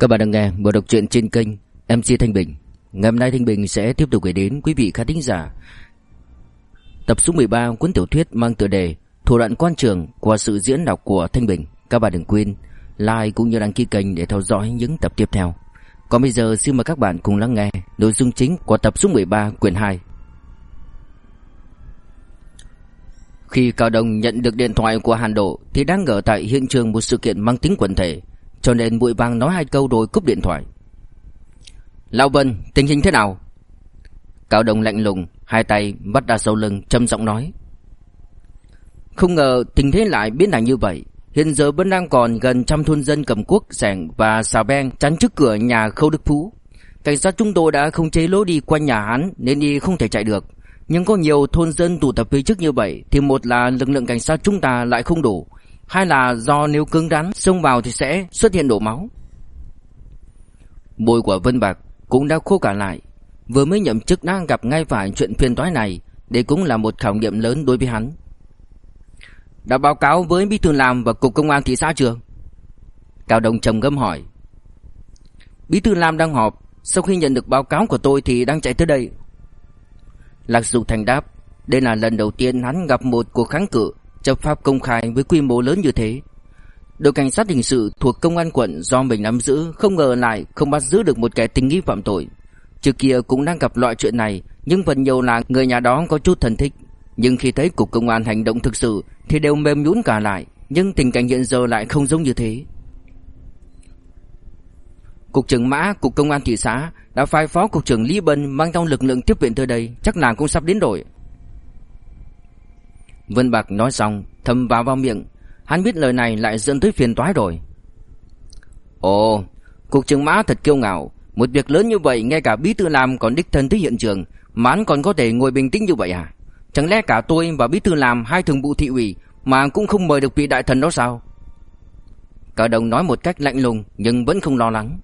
Các bạn đang nghe bộ đọc truyện trên kênh MC Thanh Bình. Ngày hôm nay Thanh Bình sẽ tiếp tục gửi đến quý vị khán thính giả tập số 13 cuốn tiểu thuyết mang tựa đề Thủ đoạn quan trường qua sự diễn đọc của Thanh Bình. Các bạn đừng quên like cũng như đăng ký kênh để theo dõi những tập tiếp theo. Còn bây giờ xin mời các bạn cùng lắng nghe nội dung chính của tập số 13 quyển 2. Khi Cao Đông nhận được điện thoại của Hàn Độ thì đang ở tại hiện trường một sự kiện mang tính quần thể, cho nên vội vàng nói hai câu rồi cúp điện thoại. Lão Vân, tình hình thế nào? Cao Đông lạnh lùng, hai tay bắt ra sau lưng, trầm giọng nói. Không ngờ tình thế lại biến thành như vậy. Hiện giờ vẫn đang còn gần trăm thôn dân cầm quốc, sẻng và xà beng chắn trước cửa nhà Khâu Đức Phú. Cảnh sát chúng tôi đã không chế lối đi qua nhà hắn nên đi không thể chạy được. Nhưng có nhiều thôn dân tụ tập phía trước như vậy thì một là lực lượng cảnh sát chúng ta lại không đủ, hay là do nếu cứng rắn xông vào thì sẽ xuất hiện đổ máu. Môi của Vân Bạc cũng đã khô cả lại, vừa mới nhậm chức đang gặp ngay phải chuyện phiền toái này, đây cũng là một khảo nghiệm lớn đối với hắn. Đã báo cáo với Bí thư làm và cục công an thị xã chưa? Cao Đông trầm ngâm hỏi. Bí thư Lam đang họp, sau khi nhận được báo cáo của tôi thì đang chạy tới đây. Lạc Dục Thành đáp, đây là lần đầu tiên hắn gặp một cuộc kháng cự chấp pháp công khai với quy mô lớn như thế. Đội cảnh sát hình sự thuộc công an quận do mình nắm giữ không ngờ lại không bắt giữ được một kẻ tình nghi phạm tội. Trước kia cũng đang gặp loại chuyện này, nhưng phần nhiều là người nhà đó có chút thần thích. Nhưng khi thấy cục công an hành động thực sự thì đều mềm nhũn cả lại, nhưng tình cảnh hiện giờ lại không giống như thế. Cục trưởng Mã, cục công an thị xã đã phái phó cục trưởng Lý Bân mang theo lực lượng tiếp viện tới đây, chắc là cũng sắp đến rồi. Vân Bạc nói xong, thầm vào vào miệng, hắn biết lời này lại dẫn tới phiền toái rồi. Ồ, cục trưởng Mã thật kiêu ngạo, một việc lớn như vậy ngay cả bí thư làm còn đích thân tới hiện trường, mà hắn còn có thể ngồi bình tĩnh như vậy à? Chẳng lẽ cả tôi và bí thư làm hai thường vụ thị ủy mà cũng không mời được vị đại thần đó sao? Cả đồng nói một cách lạnh lùng nhưng vẫn không lo lắng.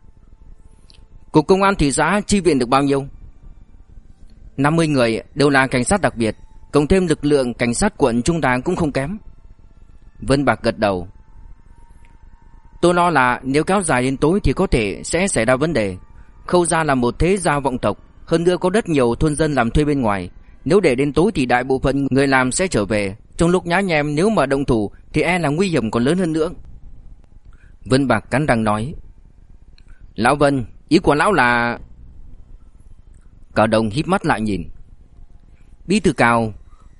Cục công an thị xã chi viện được bao nhiêu? 50 người đều là cảnh sát đặc biệt, cộng thêm lực lượng cảnh sát quận chúng ta cũng không kém. Vân Bạc gật đầu. Tôi lo là nếu kéo dài đến tối thì có thể sẽ xảy ra vấn đề. Khâu gia là một thế gia vọng tộc, hơn nữa có rất nhiều thôn dân làm thuê bên ngoài. Nếu để đến tối thì đại bộ phận người làm sẽ trở về. Trong lúc nhá nhem nếu mà động thủ thì e là nguy hiểm còn lớn hơn nữa. Vân Bạc cắn răng nói. Lão Vân, ý của lão là... Cả đồng híp mắt lại nhìn. Bí thư Cao,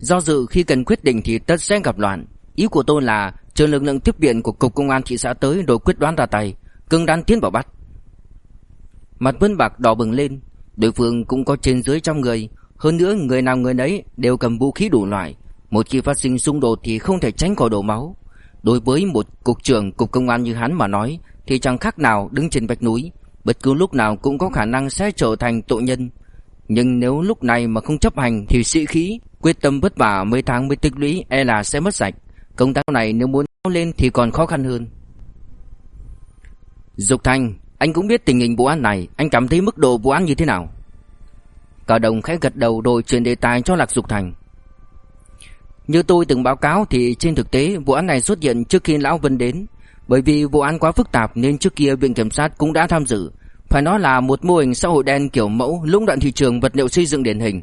do dự khi cần quyết định thì tất sẽ gặp loạn. Ý của tôi là chờ lực lượng tiếp viện của cục công an thị xã tới rồi quyết đoán ra tay, cứng đắn tiến vào bắt. Mặt Vân Bạc đỏ bừng lên, đối phương cũng có trên dưới trăm người, hơn nữa người nào người nấy đều cầm vũ khí đủ loại, một khi phát sinh xung đột thì không thể tránh khỏi đổ máu. Đối với một cục trưởng cục công an như hắn mà nói thì chẳng khác nào đứng trên vách núi, bất cứ lúc nào cũng có khả năng sẽ trở thành tội nhân. Nhưng nếu lúc này mà không chấp hành thì sĩ khí, quyết tâm vất vả mấy tháng mới tích lũy e là sẽ mất sạch. Công tác này nếu muốn lên thì còn khó khăn hơn. Dục Thành, anh cũng biết tình hình vụ án này, anh cảm thấy mức độ vụ án như thế nào? Cả đồng khẽ gật đầu rồi chuyển đề tài cho Lạc Dục Thành. Như tôi từng báo cáo thì trên thực tế vụ án này xuất hiện trước khi Lão Vân đến. Bởi vì vụ án quá phức tạp nên trước kia Viện Kiểm sát cũng đã tham dự. Phải nói là một mô hình xã hội đen kiểu mẫu lũng đoạn thị trường vật liệu xây dựng điển hình.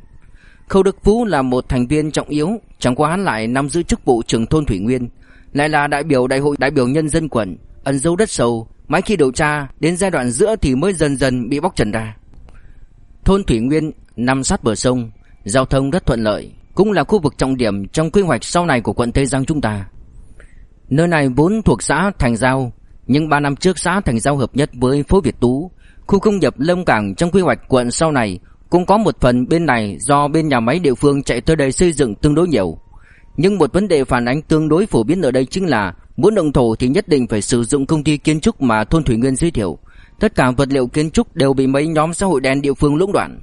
Khâu Đức Phú là một thành viên trọng yếu, chẳng qua hắn lại nắm giữ chức vụ trưởng thôn Thủy Nguyên, lại là đại biểu đại hội đại biểu nhân dân quận, ẩn dấu đất sâu, mãi khi điều tra đến giai đoạn giữa thì mới dần dần bị bóc trần ra. Thôn Thủy Nguyên nằm sát bờ sông, giao thông rất thuận lợi, cũng là khu vực trọng điểm trong quy hoạch sau này của quận Tây Giang chúng ta. Nơi này vốn thuộc xã Thành Giao, nhưng 3 năm trước xã Thành Giao hợp nhất với phố Việt Tú, khu công nghiệp Lâm Cảng trong quy hoạch quận sau này cũng có một phần bên này do bên nhà máy địa phương chạy tới đây xây dựng tương đối nhiều. Nhưng một vấn đề phản ánh tương đối phổ biến ở đây chính là muốn động thổ thì nhất định phải sử dụng công ty kiến trúc mà thôn Thủy Nguyên giới thiệu. Tất cả vật liệu kiến trúc đều bị mấy nhóm xã hội đen địa phương lũng đoạn.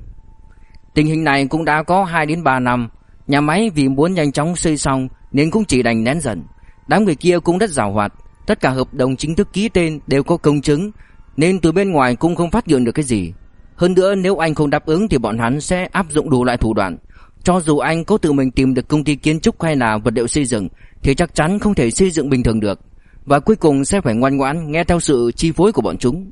Tình hình này cũng đã có 2 đến 3 năm, nhà máy vì muốn nhanh chóng xây xong nên cũng chỉ đành nén dần. Đám người kia cũng rất giàu hoạt, tất cả hợp đồng chính thức ký tên đều có công chứng, nên từ bên ngoài cũng không phát hiện được cái gì. Hơn nữa nếu anh không đáp ứng thì bọn hắn sẽ áp dụng đủ loại thủ đoạn. Cho dù anh có tự mình tìm được công ty kiến trúc hay là vật liệu xây dựng thì chắc chắn không thể xây dựng bình thường được. Và cuối cùng sẽ phải ngoan ngoãn nghe theo sự chi phối của bọn chúng.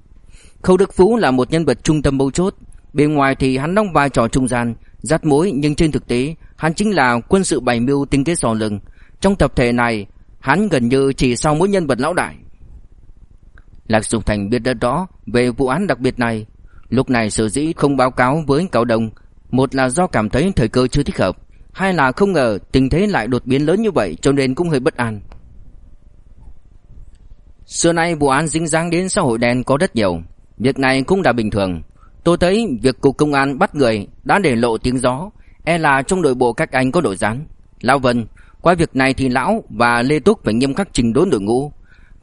Khâu Đức Phú là một nhân vật trung tâm mấu chốt, bên ngoài thì hắn đóng vai trò trung gian, dắt mối nhưng trên thực tế hắn chính là quân sự bày mưu tinh kế sò lưng. Trong tập thể này, hắn gần như chỉ sau mỗi nhân vật lão đại. Lạc Dục Thành biết rất rõ về vụ án đặc biệt này, lúc này sở dĩ không báo cáo với Cao đồng một là do cảm thấy thời cơ chưa thích hợp, hai là không ngờ tình thế lại đột biến lớn như vậy cho nên cũng hơi bất an. Xưa nay vụ án dính dáng đến xã hội đen có rất nhiều, việc này cũng đã bình thường. Tôi thấy việc cục công an bắt người đã để lộ tiếng gió, e là trong nội bộ các anh có đội gián. Lão Vân, qua việc này thì lão và Lê Túc phải nghiêm khắc trình đốn đội ngũ.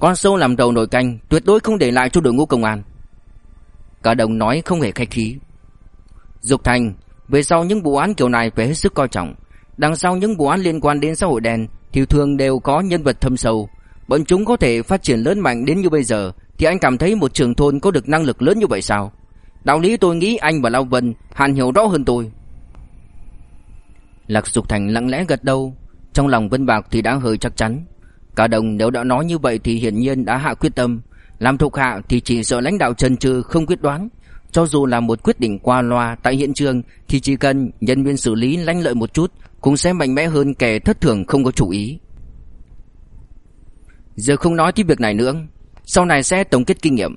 Con sâu làm đầu nổi canh, tuyệt đối không để lại cho đội ngũ công an. Cả đồng nói không hề khách khí. Dục Thành, về sau những vụ án kiểu này phải hết sức coi trọng. Đằng sau những vụ án liên quan đến xã hội đen thì thường đều có nhân vật thâm sâu. Bọn chúng có thể phát triển lớn mạnh đến như bây giờ thì anh cảm thấy một trường thôn có được năng lực lớn như vậy sao? Đạo lý tôi nghĩ anh và Lao Vân hẳn hiểu rõ hơn tôi. Lạc Dục Thành lặng lẽ gật đầu, trong lòng Vân Bạc thì đã hơi chắc chắn. Cả đồng nếu đã nói như vậy thì hiển nhiên đã hạ quyết tâm. Làm thuộc hạ thì chỉ sợ lãnh đạo trần trừ không quyết đoán. Cho dù là một quyết định qua loa tại hiện trường thì chỉ cần nhân viên xử lý lanh lợi một chút cũng sẽ mạnh mẽ hơn kẻ thất thường không có chủ ý. Giờ không nói tới việc này nữa, sau này sẽ tổng kết kinh nghiệm.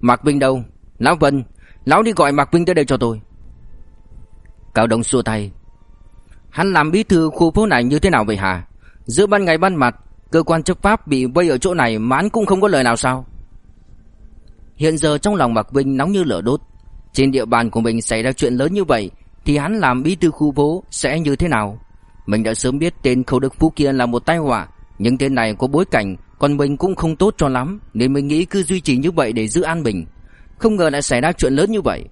Mạc Vinh đâu? Lão Vân, lão đi gọi Mạc Vinh tới đây cho tôi. Cao Đông xua tay. Hắn làm bí thư khu phố này như thế nào vậy hả? Giữa ban ngày ban mặt, cơ quan chấp pháp bị vây ở chỗ này mà hắn cũng không có lời nào sao? Hiện giờ trong lòng Mạc Vinh nóng như lửa đốt. Trên địa bàn của mình xảy ra chuyện lớn như vậy thì hắn làm bí thư khu phố sẽ như thế nào? Mình đã sớm biết tên Khâu Đức Phú kia là một tai họa, nhưng tên này có bối cảnh, còn mình cũng không tốt cho lắm, nên mình nghĩ cứ duy trì như vậy để giữ an bình. Không ngờ lại xảy ra chuyện lớn như vậy.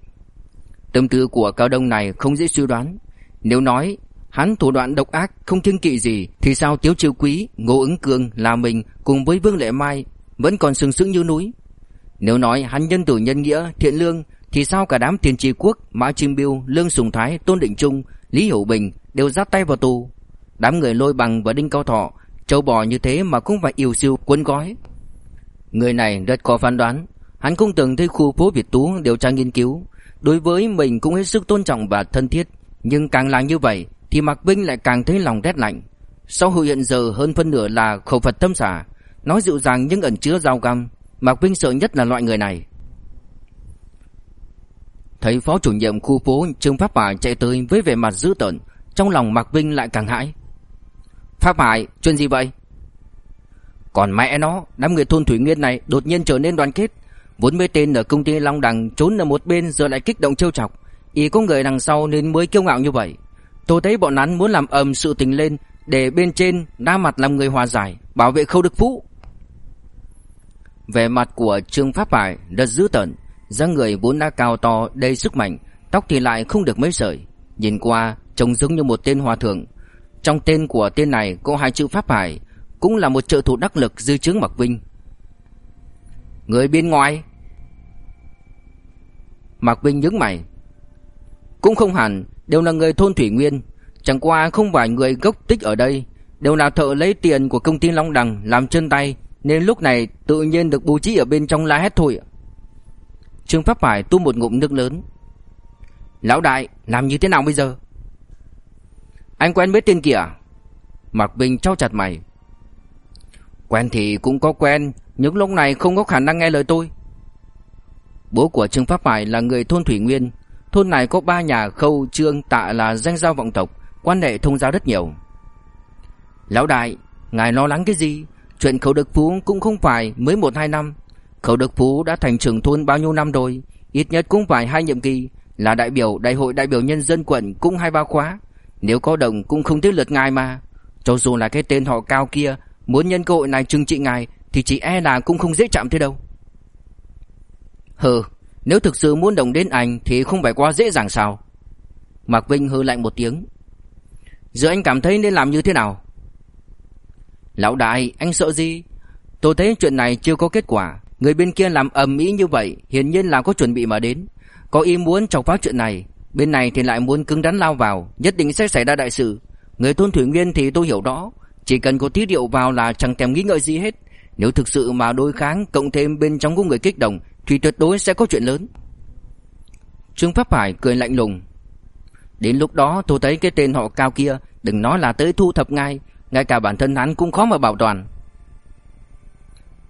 Tâm tư của Cao Đông này không dễ suy đoán. Nếu nói hắn thủ đoạn độc ác không kiêng kỵ gì thì sao Tiếu Chiêu Quý, Ngô Ứng Cường là mình cùng với Vương Lệ Mai vẫn còn sừng sững như núi. Nếu nói hắn nhân tử nhân nghĩa, thiện lương thì sao cả đám tiền trì quốc, Mã Trinh Biêu, Lương Sùng Thái, Tôn Định Trung, Lý Hiểu Bình đều ra tay vào tù. Đám người lôi bằng và đinh cao thọ, châu bò như thế mà cũng phải yêu siêu cuốn gói. Người này rất có phán đoán, hắn cũng từng thấy khu phố Việt Tú điều tra nghiên cứu, đối với mình cũng hết sức tôn trọng và thân thiết, nhưng càng là như vậy thì Mạc Vinh lại càng thấy lòng rét lạnh. Sau hội hiện giờ hơn phân nửa là khẩu Phật tâm xả, nói dịu dàng nhưng ẩn chứa dao găm, Mạc Vinh sợ nhất là loại người này. Thấy phó chủ nhiệm khu phố Trương Pháp Hải chạy tới với vẻ mặt dữ tợn, trong lòng Mạc Vinh lại càng hãi. Pháp Hải, chuyện gì vậy? Còn mẹ nó, đám người thôn Thủy Nguyên này đột nhiên trở nên đoàn kết. Vốn mấy tên ở công ty Long Đằng trốn ở một bên giờ lại kích động trêu chọc. Ý có người đằng sau nên mới kiêu ngạo như vậy. Tôi thấy bọn hắn muốn làm ầm sự tình lên để bên trên đa mặt làm người hòa giải, bảo vệ khâu đức phú. Vẻ mặt của Trương Pháp Hải rất dữ tợn, dáng người vốn đã cao to đầy sức mạnh, tóc thì lại không được mấy sợi, nhìn qua trông giống như một tên hòa thượng. Trong tên của tên này có hai chữ Pháp Hải, cũng là một trợ thủ đắc lực dư chứng Mạc Vinh. Người bên ngoài Mạc Vinh nhướng mày Cũng không hẳn Đều là người thôn Thủy Nguyên. Chẳng qua không phải người gốc tích ở đây. Đều là thợ lấy tiền của công ty Long Đằng Làm chân tay Nên lúc này tự nhiên được bố trí ở bên trong la hét thôi Trương Pháp Hải tu một ngụm nước lớn. Lão đại Làm như thế nào bây giờ? Anh quen với tên kia, à? Mạc bình trao chặt mày. Quen thì cũng có quen Nhưng lúc này không có khả năng nghe lời tôi. Bố của Trương Pháp Hải là người thôn Thủy Nguyên Thôn này có ba nhà khâu trương tạ là danh giao vọng tộc, Quan hệ thông giao rất nhiều. Lão đại, Ngài lo lắng cái gì? Chuyện khẩu đức phú cũng không phải mới một hai năm. Khẩu đức phú đã thành trưởng thôn bao nhiêu năm rồi? Ít nhất cũng phải hai nhiệm kỳ. Là đại biểu, đại hội đại biểu nhân dân quận cũng hai ba khóa. Nếu có đồng cũng không tiếc lượt ngài mà. Cho dù là cái tên họ cao kia, Muốn nhân cơ hội này trừng trị ngài, Thì chỉ e là cũng không dễ chạm thế đâu. Hừ. Nếu thực sự muốn đồng đến anh Thì không phải quá dễ dàng sao? Mạc Vinh hư lạnh một tiếng. Giờ anh cảm thấy nên làm như thế nào? Lão đại, anh sợ gì? Tôi thấy chuyện này chưa có kết quả. Người bên kia làm ầm ĩ như vậy, Hiển nhiên là có chuẩn bị mà đến. Có ý muốn chọc phá chuyện này, Bên này thì lại muốn cứng rắn lao vào, Nhất định sẽ xảy ra đại sự. Người thôn Thủy Nguyên thì tôi hiểu rõ chỉ cần có tí điệu vào là chẳng thèm nghĩ ngợi gì hết. Nếu thực sự mà đối kháng, Cộng thêm bên trong có người kích động thì tuyệt đối sẽ có chuyện lớn. Trương Pháp Hải cười lạnh lùng. Đến lúc đó tôi thấy cái tên họ cao kia, Đừng nói là tới thu thập ngay Ngay cả bản thân hắn cũng khó mà bảo toàn.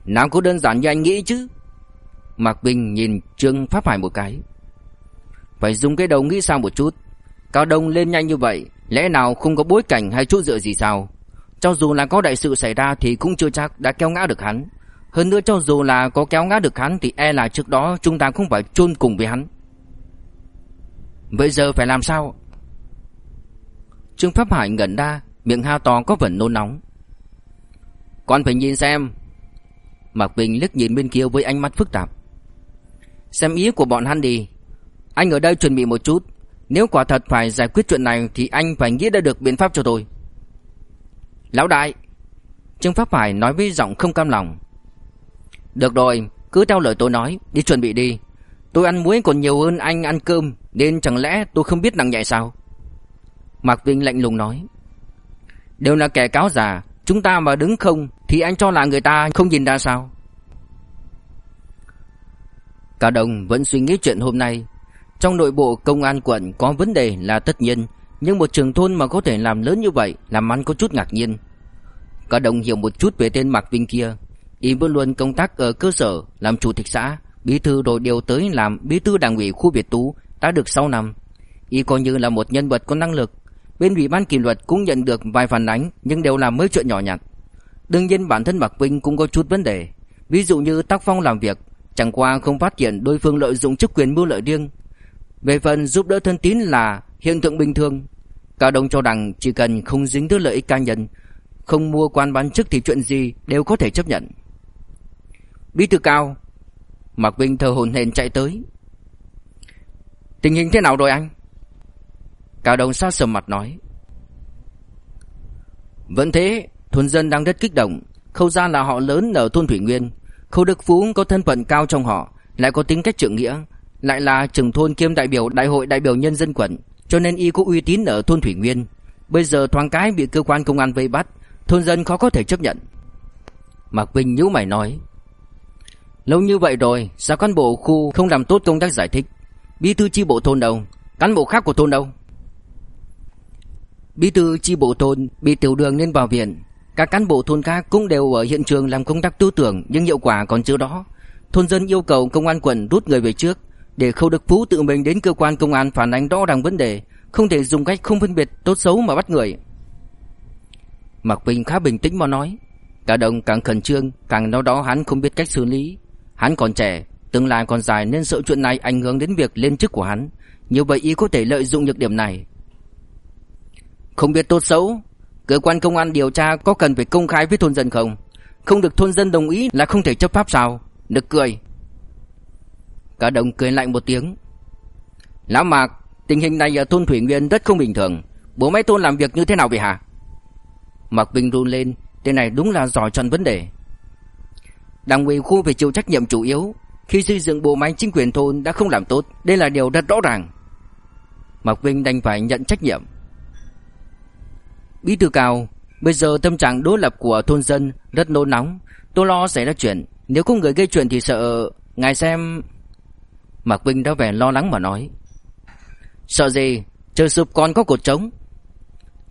Nào có đơn giản như anh nghĩ chứ? Mạc bình nhìn Trương Pháp Hải một cái. Phải dùng cái đầu nghĩ sao một chút? Cao Đông lên nhanh như vậy, Lẽ nào không có bối cảnh hay chỗ dựa gì sao? Cho dù là có đại sự xảy ra Thì cũng chưa chắc đã kéo ngã được hắn. Hơn nữa cho dù là có kéo ngã được hắn Thì e là trước đó chúng ta không phải chôn cùng với hắn. Bây giờ phải làm sao? Trương Pháp Hải ngẩn ra, Miệng hao to có phần nôn nóng. Con phải nhìn xem. Mạc Bình liếc nhìn bên kia với ánh mắt phức tạp. Xem ý của bọn hắn đi. Anh ở đây chuẩn bị một chút. Nếu quả thật phải giải quyết chuyện này Thì anh phải nghĩ ra được biện pháp cho tôi. Lão đại! Trương Pháp Hải nói với giọng không cam lòng. Được rồi, Cứ theo lời tôi nói, Đi chuẩn bị đi. Tôi ăn muối còn nhiều hơn anh ăn cơm, Nên chẳng lẽ tôi không biết nặng nhẹ sao? Mạc Vinh lạnh lùng nói. Đều là kẻ cáo già, Chúng ta mà đứng không Thì anh cho là người ta không nhìn ra sao? Cả đồng vẫn suy nghĩ chuyện hôm nay. Trong nội bộ công an quận có vấn đề là tất nhiên, Nhưng một trường thôn mà có thể làm lớn như vậy Làm ăn có chút ngạc nhiên. Cả đồng hiểu một chút về tên Mạc Vinh kia. Y vẫn luôn công tác ở cơ sở, Làm chủ tịch xã, Bí thư rồi điều tới làm bí thư đảng ủy khu Việt Tú, Đã được 6 năm. Y coi như là một nhân vật có năng lực. Bên ủy ban kỷ luật cũng nhận được vài phản ánh, Nhưng đều là mấy chuyện nhỏ nhặt. Đương nhiên bản thân Mạc Vinh cũng có chút vấn đề. Ví dụ như tác phong làm việc, Chẳng qua không phát hiện đối phương lợi dụng chức quyền mưu lợi riêng. Về phần giúp đỡ thân tín là hiện tượng bình thường. Cao Đông cho rằng chỉ cần không dính tới lợi ích cá nhân, Không mua quan bán chức thì chuyện gì đều có thể chấp nhận. Bí thư cao, Mạc Vinh thờ hồn hển chạy tới. Tình hình thế nào rồi anh? Cao Đông sát sầm mặt nói. Vẫn thế, Thôn dân đang rất kích động. Khâu gia là họ lớn ở thôn Thủy Nguyên. Khâu Đức Phú có thân phận cao trong họ, Lại có tính cách trưởng nghĩa, Lại là trưởng thôn kiêm đại biểu đại hội đại biểu nhân dân quận, Cho nên y có uy tín ở thôn Thủy Nguyên. Bây giờ thoáng cái bị cơ quan công an vây bắt, Thôn dân khó có thể chấp nhận. Mạc Vinh nhíu mày nói. Lâu như vậy rồi, Sao cán bộ khu không làm tốt công tác giải thích? Bí thư chi bộ thôn đâu? Cán bộ khác của thôn đâu? Bí thư chi bộ thôn bị tiểu đường nên vào viện. Các cán bộ thôn khác cũng đều ở hiện trường làm công tác tư tưởng, Nhưng hiệu quả còn chưa đó Thôn dân yêu cầu công an quận rút người về trước, Để Khâu Đức Phú tự mình đến cơ quan công an phản ánh rõ ràng vấn đề, Không thể dùng cách không phân biệt tốt xấu mà bắt người. Mạc Vinh khá bình tĩnh mà nói, Cả đồng càng khẩn trương, Càng nói đó hắn không biết cách xử lý. Hắn còn trẻ, Tương lai còn dài nên sợ chuyện này ảnh hưởng đến việc lên chức của hắn. Như vậy y có thể lợi dụng nhược điểm này. Không biết tốt xấu, Cơ quan công an điều tra có cần phải công khai với thôn dân không? Không được thôn dân đồng ý là không thể chấp pháp sao? Nực cười. Cả đồng cười lạnh một tiếng. Lão Mạc, Tình hình này ở thôn Thủy Nguyên rất không bình thường. Bố máy thôn làm việc như thế nào vậy hả? Mạc bình run lên. Tên này đúng là giỏi chọn vấn đề. Đảng ủy khu phải chịu trách nhiệm chủ yếu khi xây dựng bộ máy chính quyền thôn đã không làm tốt, đây là điều rất rõ ràng. Mạc Vinh đành phải nhận trách nhiệm. Bí thư cao, bây giờ tâm trạng đối lập của thôn dân rất nôn nóng, tôi lo xảy ra chuyện, nếu có người gây chuyện thì sợ ngài xem. Mạc Vinh đã vẻ lo lắng mà nói. Sợ gì, chờ sụp còn có cột trống.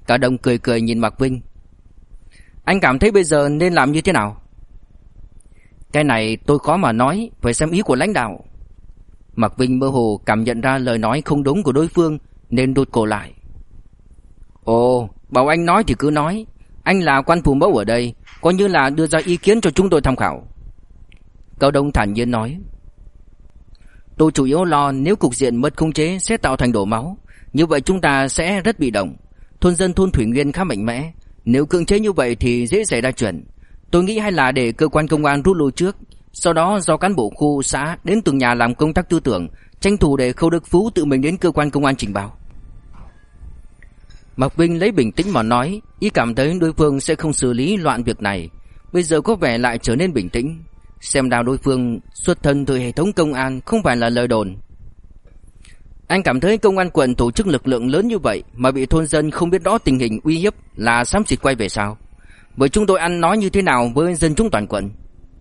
Cả đồng cười cười nhìn Mạc Vinh. Anh cảm thấy bây giờ nên làm như thế nào? Cái này tôi khó mà nói, Phải xem ý của lãnh đạo. Mạc Vinh mơ hồ cảm nhận ra lời nói không đúng của đối phương, Nên đột cổ lại. Ồ, Bảo anh nói thì cứ nói. Anh là quan phụ mẫu ở đây, Coi như là đưa ra ý kiến cho chúng tôi tham khảo. Cao Đông thản nhiên nói. Tôi chủ yếu lo nếu cục diện mất khống chế sẽ tạo thành đổ máu. Như vậy chúng ta sẽ rất bị động. Thôn dân thôn Thủy Nguyên khá mạnh mẽ. Nếu cưỡng chế như vậy thì dễ xảy ra chuyện. Tôi nghĩ hay là để cơ quan công an rút lui trước. Sau đó, do cán bộ khu, xã đến từng nhà làm công tác tư tưởng, Tranh thủ để Khâu Đức Phú tự mình đến cơ quan công an trình báo. Mạc Vinh lấy bình tĩnh mà nói, Ý cảm thấy đối phương sẽ không xử lý loạn việc này. Bây giờ có vẻ lại trở nên bình tĩnh. Xem đào đối phương xuất thân từ hệ thống công an, không phải là lời đồn. Anh cảm thấy công an quận tổ chức lực lượng lớn như vậy Mà bị thôn dân không biết rõ tình hình uy hiếp là xám xịt quay về sao? Vậy chúng tôi ăn nói như thế nào với dân chúng toàn quận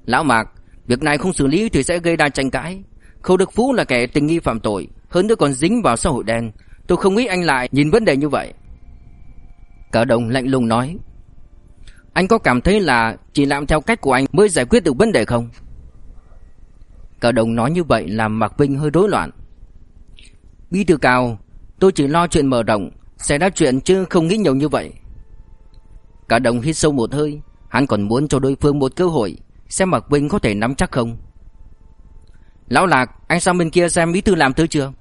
Lão Mạc Việc này không xử lý thì sẽ gây ra tranh cãi. Khâu Đức Phú là kẻ tình nghi phạm tội, hơn nữa còn dính vào xã hội đen. Tôi không nghĩ anh lại nhìn vấn đề như vậy. Cả đồng lạnh lùng nói. Anh có cảm thấy là chỉ làm theo cách của anh mới giải quyết được vấn đề không? Cả đồng nói như vậy làm Mạc Vinh hơi rối loạn. Bí thư cao, tôi chỉ lo chuyện mở rộng, sẽ ra chuyện chứ không nghĩ nhiều như vậy. Cả đồng hít sâu một hơi, hắn còn muốn cho đối phương một cơ hội, xem Mạc Vinh có thể nắm chắc không. Lão Lạc, anh sang bên kia xem bí thư làm tới chưa?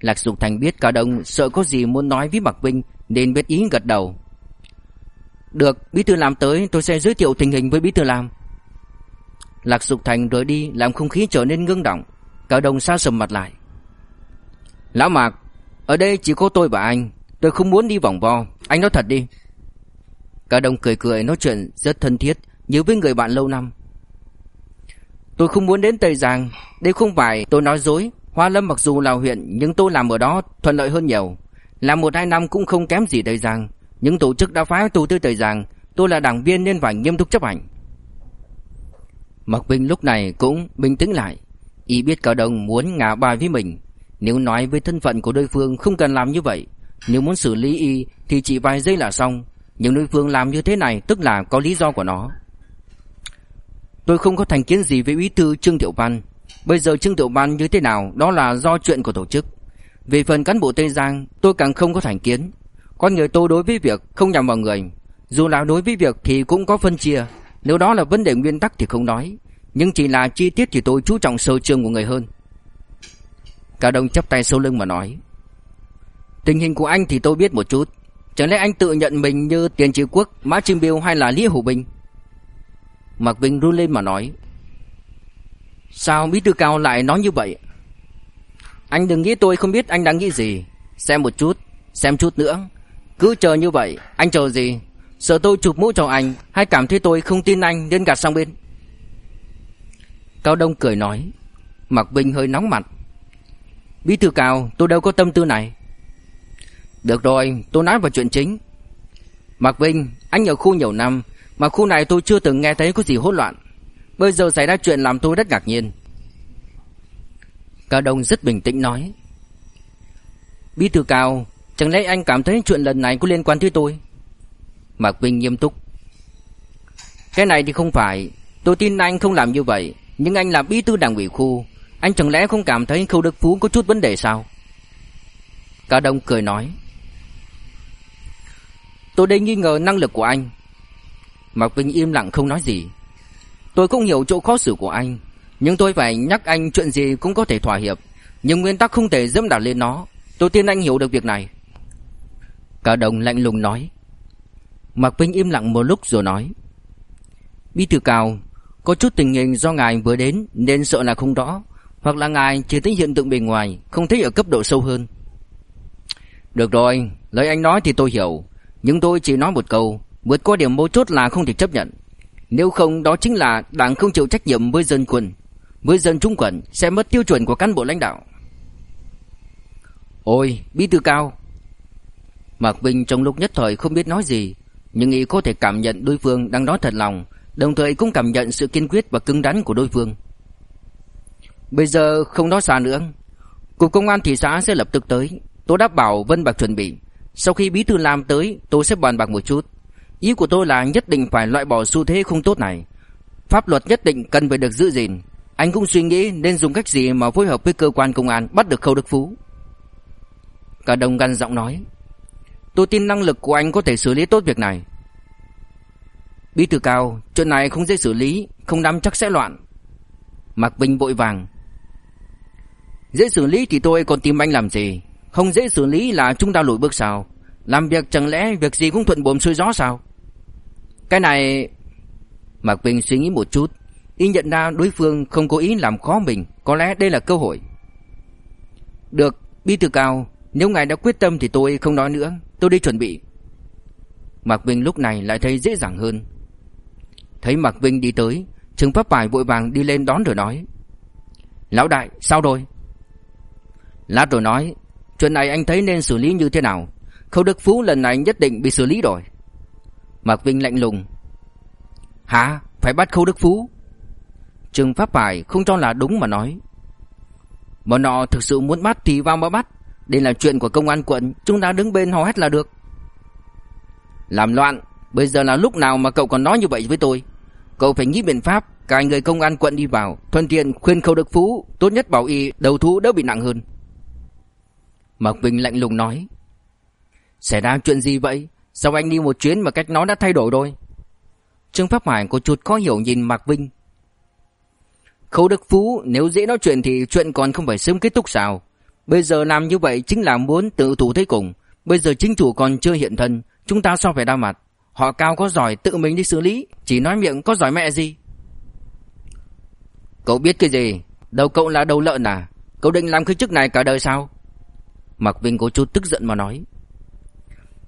Lạc Dục Thành biết cả đồng sợ có gì muốn nói với Mạc Vinh nên biết ý gật đầu. Được, bí thư làm tới tôi sẽ giới thiệu tình hình với bí thư làm. Lạc Dục Thành rời đi làm không khí trở nên ngưng động. Cả đồng xa sầm mặt lại. Lão Mạc, ở đây chỉ có tôi và anh. Tôi không muốn đi vòng vo. Anh nói thật đi. Cả đồng cười cười nói chuyện rất thân thiết như với người bạn lâu năm. Tôi không muốn đến Tây Giang. Đây không phải tôi nói dối. Hoa Lâm mặc dù là huyện, nhưng tôi làm ở đó thuận lợi hơn nhiều. Làm một hai năm cũng không kém gì Tây Giang. Những tổ chức đã phá tôi tới Tây Giang. Tôi là đảng viên nên phải nghiêm túc chấp hành. mặc Vinh lúc này cũng bình tĩnh lại. Y biết Cao Đông muốn ngả bài với mình. Nếu nói với thân phận của đối phương không cần làm như vậy. Nếu muốn xử lý Y thì chỉ vài giây là xong. Nhưng đối phương làm như thế này tức là có lý do của nó. Tôi không có thành kiến gì với bí thư Trương Tiểu Văn. Bây giờ Trương Tiểu Văn như thế nào, đó là do chuyện của tổ chức. Về phần cán bộ Tây Giang, tôi càng không có thành kiến. Con người tôi đối với việc không nhằm vào người. Dù là đối với việc thì cũng có phân chia. Nếu đó là vấn đề nguyên tắc thì không nói Nhưng chỉ là chi tiết thì tôi chú trọng sâu trường của người hơn Cao Đông chắp tay sau lưng mà nói Tình hình của anh thì tôi biết một chút Chẳng lẽ anh tự nhận mình như Tiền Trị Quốc, Mã Trinh Biêu hay là Lý Hữu Bình? Mạc Vinh run lên mà nói Sao Bí Thư Cao lại nói như vậy? Anh đừng nghĩ tôi không biết anh đang nghĩ gì. Xem một chút, xem chút nữa. Cứ chờ như vậy, anh chờ gì? Sợ tôi chụp mũ cho anh Hay cảm thấy tôi không tin anh nên gạt sang bên? Cao Đông cười nói Mạc Vinh hơi nóng mặt Bí thư Cao tôi đâu có tâm tư này. Được rồi tôi nói vào chuyện chính Mạc Vinh Anh ở khu nhiều năm Mà khu này tôi chưa từng nghe thấy có gì hỗn loạn Bây giờ xảy ra chuyện làm tôi rất ngạc nhiên Cao Đông rất bình tĩnh nói Bí thư Cao Chẳng lẽ anh cảm thấy chuyện lần này có liên quan tới tôi Mạc Vinh nghiêm túc. Cái này thì không phải, tôi tin anh không làm như vậy, nhưng anh là bí thư đảng ủy khu, anh chẳng lẽ không cảm thấy Khâu Đức Phú có chút vấn đề sao? Cao Đông cười nói. Tôi đây nghi ngờ năng lực của anh. Mạc Vinh im lặng không nói gì. Tôi cũng hiểu chỗ khó xử của anh, nhưng tôi phải nhắc anh chuyện gì cũng có thể thỏa hiệp, nhưng nguyên tắc không thể dẫm đạp lên nó. Tôi tin anh hiểu được việc này. Cả đồng lạnh lùng nói. Mạc Vinh im lặng một lúc rồi nói Bí thư cao Có chút tình hình do ngài vừa đến Nên sợ là không rõ Hoặc là ngài chỉ thấy hiện tượng bề ngoài Không thấy ở cấp độ sâu hơn Được rồi Lời anh nói thì tôi hiểu nhưng tôi chỉ nói một câu Vượt qua điểm mấu chốt là không thể chấp nhận. Nếu không đó chính là đảng không chịu trách nhiệm với dân quân. Với dân trung quần Sẽ mất tiêu chuẩn của cán bộ lãnh đạo. Ôi bí thư cao. Mạc Vinh trong lúc nhất thời không biết nói gì nhưng y có thể cảm nhận đối phương đang nói thật lòng, đồng thời cũng cảm nhận sự kiên quyết và cứng rắn của đối phương. Bây giờ không nói xa nữa, cục công an thị xã sẽ lập tức tới, tôi đã bảo Vân Bạc chuẩn bị, sau khi bí thư làm tới, tôi sẽ bàn bạc một chút. Ý của tôi là nhất định phải loại bỏ xu thế không tốt này. Pháp luật nhất định cần phải được giữ gìn. Anh cũng suy nghĩ nên dùng cách gì mà phối hợp với cơ quan công an bắt được Khâu Đức Phú. Cả đồng gằn giọng nói. Tôi tin năng lực của anh có thể xử lý tốt việc này. Bí thư cao, chuyện này không dễ xử lý, không nắm chắc sẽ loạn. Mạc Vinh vội vàng. Dễ xử lý thì tôi còn tìm anh làm gì? Không dễ xử lý là chúng ta lùi bước sao? Làm việc chẳng lẽ việc gì cũng thuận buồm xuôi gió sao? Cái này... Mạc Vinh suy nghĩ một chút, y nhận ra đối phương không cố ý làm khó mình, có lẽ đây là cơ hội. Được, bí thư cao, nếu ngài đã quyết tâm thì tôi không nói nữa, tôi đi chuẩn bị. Mạc Vinh lúc này lại thấy dễ dàng hơn. Thấy Mạc Vinh đi tới, Trương Pháp Bài vội vàng đi lên đón rồi nói. Lão đại, sao rồi? Lát rồi nói, chuyện này anh thấy nên xử lý như thế nào? Khâu Đức Phú lần này nhất định bị xử lý rồi. Mạc Vinh lạnh lùng. Hả? Phải bắt Khâu Đức Phú? Trương Pháp Hải không cho là đúng mà nói. Bọn họ thực sự muốn bắt thì vào mà bắt. Đây là chuyện của công an quận, chúng ta đứng bên hò hét là được. Làm loạn, bây giờ là lúc nào mà cậu còn nói như vậy với tôi? Cậu phải nghĩ biện pháp, cài người công an quận đi vào, thuận tiện khuyên Khâu Đức Phú, tốt nhất bảo y đầu thú đỡ bị nặng hơn. Mạc Vinh lạnh lùng nói. Xảy ra chuyện gì vậy? Sao anh đi một chuyến mà cách nói đã thay đổi rồi? Trương Pháp Hải có chút khó hiểu nhìn Mạc Vinh. Khâu Đức Phú nếu dễ nói chuyện thì chuyện còn không phải sớm kết thúc sao? Bây giờ làm như vậy chính là muốn tự thủ thế cùng. Bây giờ chính chủ còn chưa hiện thân, chúng ta sao phải đa mặt? Họ cao có giỏi tự mình đi xử lý, chỉ nói miệng có giỏi mẹ gì? Cậu biết cái gì? Đầu cậu là đầu lợn à? Cậu định làm cái chức này cả đời sao? Mạc Vinh có chút tức giận mà nói.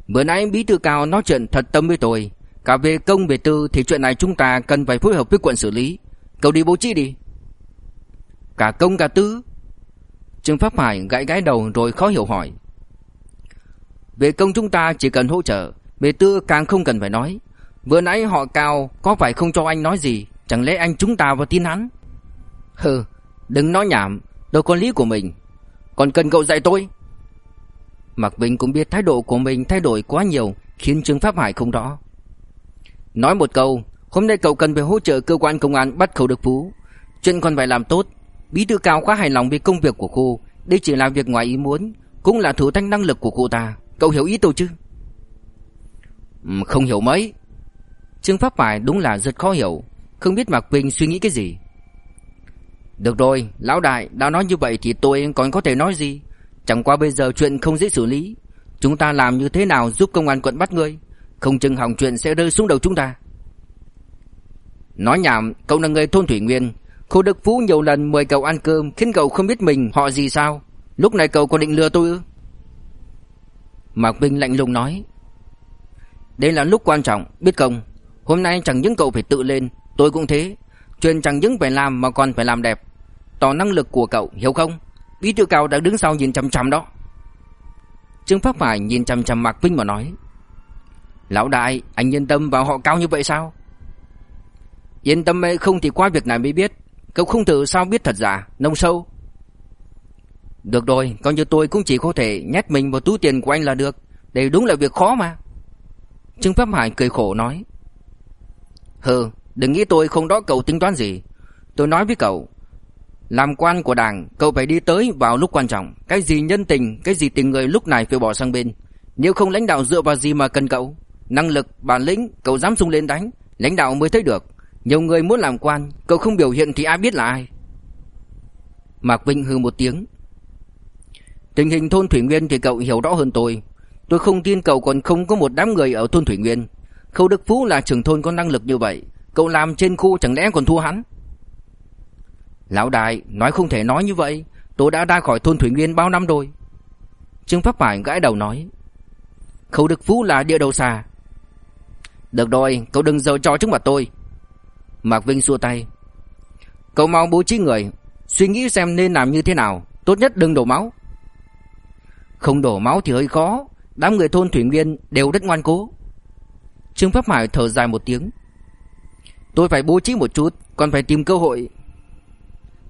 Bữa nãy Bí Thư Cao nói chuyện thật tâm với tôi. Cả về công về tư thì chuyện này chúng ta cần phải phối hợp với quận xử lý. Cậu đi bố trí đi. Cả công cả tư. Trương Pháp Hải gãi gãi đầu rồi khó hiểu hỏi. Về công chúng ta chỉ cần hỗ trợ, về tư càng không cần phải nói. Vừa nãy họ cao có phải không cho anh nói gì, chẳng lẽ anh chúng ta vào tin hắn? Hừ, đừng nói nhảm, đâu có lý của mình. Còn cần cậu dạy tôi. Mạc Vinh cũng biết thái độ của mình thay đổi quá nhiều khiến Trương Pháp Hải không rõ. Nói một câu, hôm nay cậu cần phải hỗ trợ cơ quan công an bắt Khẩu Đức Phú. Chuyện còn phải làm tốt. Bí thư cao quá hài lòng về công việc của cô. Đây chỉ là việc ngoài ý muốn, cũng là thử thách năng lực của cô ta. Cậu hiểu ý tôi chứ? Ừ, không hiểu mấy. Trương Pháp Hải đúng là rất khó hiểu, không biết Mạc Vinh suy nghĩ cái gì. Được rồi, lão đại đã nói như vậy thì tôi còn có thể nói gì? Chẳng qua bây giờ chuyện không dễ xử lý. Chúng ta làm như thế nào giúp công an quận bắt ngươi? Không chừng hỏng chuyện sẽ rơi xuống đầu chúng ta. Nói nhảm, Cậu là người thôn Thủy Nguyên. Khu Đức Phú nhiều lần mời cậu ăn cơm, Khiến cậu không biết mình họ gì sao? Lúc này cậu có định lừa tôi ư? Mạc Vinh lạnh lùng nói. Đây là lúc quan trọng, Biết không? Hôm nay chẳng những cậu phải tự lên, Tôi cũng thế. Chuyện chẳng những phải làm mà còn phải làm đẹp. Tỏ năng lực của cậu, hiểu không? Bí thư cao đã đứng sau nhìn chăm chăm đó. Trương Pháp Hải nhìn chăm chăm Mạc Vinh mà nói, Lão đại, Anh yên tâm vào họ cao như vậy sao? Yên tâm hay không thì qua việc này mới biết. Cậu không thử sao biết thật giả, Nông sâu. Được rồi, Coi như tôi cũng chỉ có thể nhét mình vào túi tiền của anh là được. Đây đúng là việc khó mà. Trương Pháp Hải cười khổ nói, Hừ, Đừng nghĩ tôi không đó cậu tính toán gì. Tôi nói với cậu làm quan của đảng, cậu phải đi tới vào lúc quan trọng. Cái gì nhân tình, cái gì tình người lúc này phải bỏ sang bên. Nếu không lãnh đạo dựa vào gì mà cần cậu? Năng lực, bản lĩnh, cậu dám sung lên đánh. Lãnh đạo mới thấy được. Nhiều người muốn làm quan, cậu không biểu hiện thì ai biết là ai. Mạc Vinh hừ một tiếng. Tình hình thôn Thủy Nguyên thì cậu hiểu rõ hơn tôi. Tôi không tin cậu còn không có một đám người ở thôn Thủy Nguyên. Khâu Đức Phú là trưởng thôn có năng lực như vậy. Cậu làm trên khu chẳng lẽ còn thua hắn? Lão đại, nói không thể nói như vậy. Tôi đã ra khỏi thôn Thủy Nguyên bao năm rồi. Trương Pháp Hải gãi đầu nói. Khẩu Đức Phú là địa đầu xa. Được rồi, cậu đừng giở trò trước mặt tôi. Mạc Vinh xua tay. Cậu mau bố trí người, suy nghĩ xem nên làm như thế nào. Tốt nhất đừng đổ máu. Không đổ máu thì hơi khó. Đám người thôn Thủy Nguyên đều rất ngoan cố. Trương Pháp Hải thở dài một tiếng. Tôi phải bố trí một chút, còn phải tìm cơ hội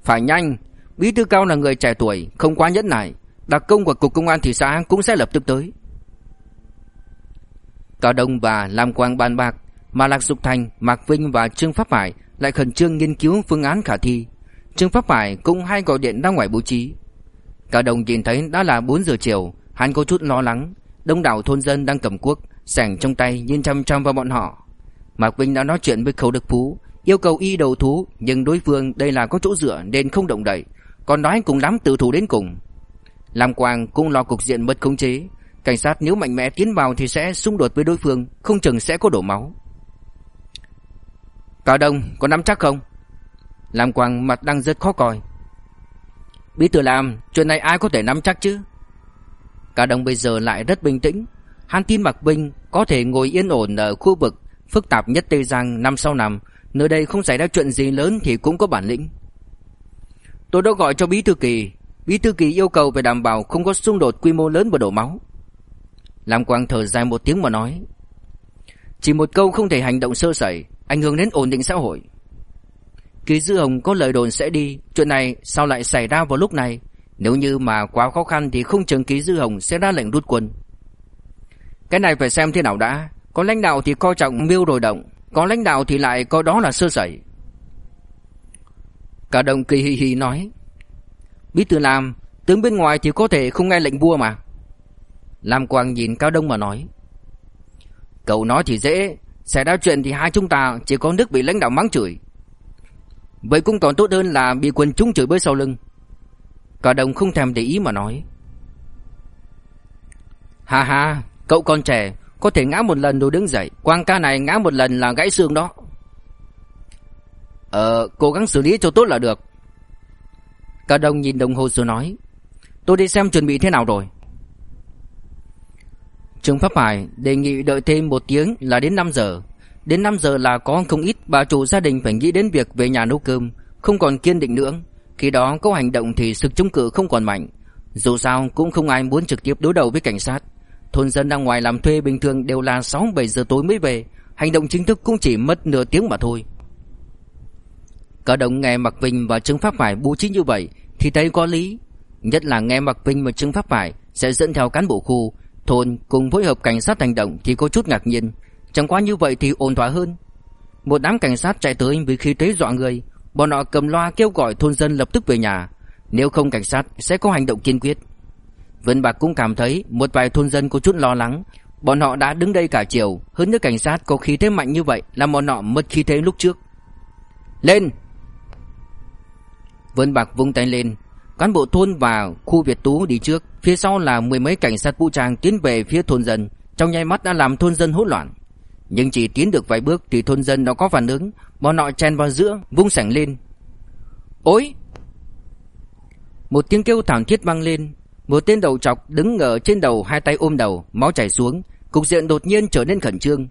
phải nhanh, Bí thư cao là người trẻ tuổi, không quá nhẫn nại, đặc công của cục công an thị xã cũng sẽ lập tức tới. Cao Đông và Lam Quang bàn bạc, mà Lạc Dục Thành, Mạc Vinh và Trương Pháp Hải lại khẩn trương nghiên cứu phương án khả thi. Trương Pháp Hải cũng hay gọi điện ra ngoài bố trí. Cao Đông nhìn thấy đã là 4 giờ chiều, hắn có chút lo lắng, đông đảo thôn dân đang cầm cuốc, sẻng trong tay nhìn chăm chăm vào bọn họ. Mạc Vinh đã nói chuyện với Khâu Đức Phú, Yêu cầu y đầu thú, Nhưng đối phương đây là có chỗ dựa nên không động đậy. Còn nói cùng lắm tự thủ đến cùng. Lam Quang cũng lo cục diện mất khống chế. Cảnh sát nếu mạnh mẽ tiến vào Thì sẽ xung đột với đối phương, Không chừng sẽ có đổ máu. Cao Đông có nắm chắc không? Lam Quang mặt đang rất khó coi. Bí thư làm Chuyện này ai có thể nắm chắc chứ? Cao Đông bây giờ lại rất bình tĩnh. Hắn tin Mạc Vinh có thể ngồi yên ổn ở khu vực phức tạp nhất Tây Giang năm sau năm. Nơi đây không xảy ra chuyện gì lớn thì cũng có bản lĩnh. Tôi đã gọi cho Bí Thư Kỳ. Bí Thư Kỳ yêu cầu phải đảm bảo không có xung đột quy mô lớn và đổ máu. Lam Quang thở dài một tiếng mà nói, Chỉ một câu không thể hành động sơ sẩy, Ảnh hưởng đến ổn định xã hội. Ký Dư Hồng có lời đồn sẽ đi, Chuyện này sao lại xảy ra vào lúc này? Nếu như mà quá khó khăn Thì không chừng Ký Dư Hồng sẽ ra lệnh rút quân. Cái này phải xem thế nào đã. Có lãnh đạo thì coi trọng mưu đổi động. Có lãnh đạo thì lại coi đó là sơ sẩy. Cả đồng kỳ hì hì nói, Bí thư Lam Tướng bên ngoài thì có thể không nghe lệnh vua mà. Lam Quang nhìn Cao Đông mà nói, Cậu nói thì dễ, Xảy ra chuyện thì hai chúng ta chỉ có nước bị lãnh đạo mắng chửi. Vậy cũng còn tốt hơn là bị quân chúng chửi bới sau lưng. Cao Đông không thèm để ý mà nói Hà hà Cậu còn trẻ có thể ngã một lần rồi đứng dậy. Quang ca này ngã một lần là gãy xương đó. Ờ cố gắng xử lý cho tốt là được. Cả Đông nhìn đồng hồ rồi nói, Tôi đi xem chuẩn bị thế nào rồi. Trương Pháp Hải đề nghị đợi thêm một tiếng là đến 5 giờ. Đến 5 giờ là có không ít bà chủ gia đình phải nghĩ đến việc về nhà nấu cơm, Không còn kiên định nữa. Khi đó có hành động thì sức chống cự không còn mạnh. Dù sao cũng không ai muốn trực tiếp đối đầu với cảnh sát. Thôn dân đang ngoài làm thuê bình thường đều là 6-7 giờ tối mới về. Hành động chính thức cũng chỉ mất nửa tiếng mà thôi. Cả đồng nghe Mạc Vinh và Trương Pháp Hải bố trí như vậy, Thì thấy có lý. Nhất là nghe Mạc Vinh và Trương Pháp Hải Sẽ dẫn theo cán bộ khu, Thôn cùng phối hợp cảnh sát hành động Thì có chút ngạc nhiên. Chẳng qua như vậy thì ổn thỏa hơn. Một đám cảnh sát chạy tới vì khi thế dọa người. Bọn họ cầm loa kêu gọi thôn dân lập tức về nhà. Nếu không cảnh sát sẽ có hành động kiên quyết. Vân Bạc cũng cảm thấy Một vài thôn dân có chút lo lắng. Bọn họ đã đứng đây cả chiều, Hơn nữa cảnh sát có khí thế mạnh như vậy Làm bọn họ mất khí thế lúc trước. Lên! Vân Bạc vung tay lên. Cán bộ thôn và khu Việt Tú đi trước, Phía sau là mười mấy cảnh sát vũ trang tiến về phía thôn dân, Trong nháy mắt đã làm thôn dân hỗn loạn. Nhưng chỉ tiến được vài bước thì thôn dân đã có phản ứng, Bọn họ chen vào giữa, vung sảnh lên. Ôi! Một tiếng kêu thảm thiết vang lên. Một tên đầu trọc đứng ở trên đầu hai tay ôm đầu, Máu chảy xuống, Cục diện đột nhiên trở nên khẩn trương.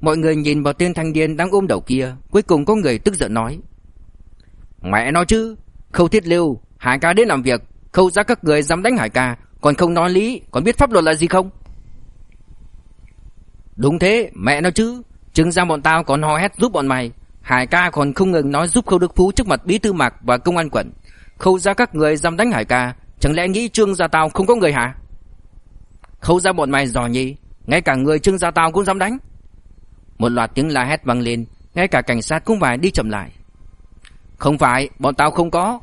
Mọi người nhìn vào tên thanh niên đang ôm đầu kia, Cuối cùng có người tức giận nói, Mẹ nói chứ, Khâu thiết lưu, Hải ca đến làm việc, Khâu ra các người dám đánh Hải ca, Còn không nói lý, Còn biết pháp luật là gì không? Đúng thế, Mẹ nói chứ, chứng ra bọn tao còn hò hét giúp bọn mày, Hải ca còn không ngừng nói giúp Khâu Đức Phú trước mặt bí thư mạc và công an quận. Khâu ra các người dám đánh Hải ca Chẳng lẽ nghĩ Trương gia tao không có người hả? Khâu ra bọn mày giỏi nhỉ, Ngay cả người Trương gia tao cũng dám đánh. Một loạt tiếng la hét vang lên, Ngay cả cảnh sát cũng phải đi chậm lại. Không phải, bọn tao không có.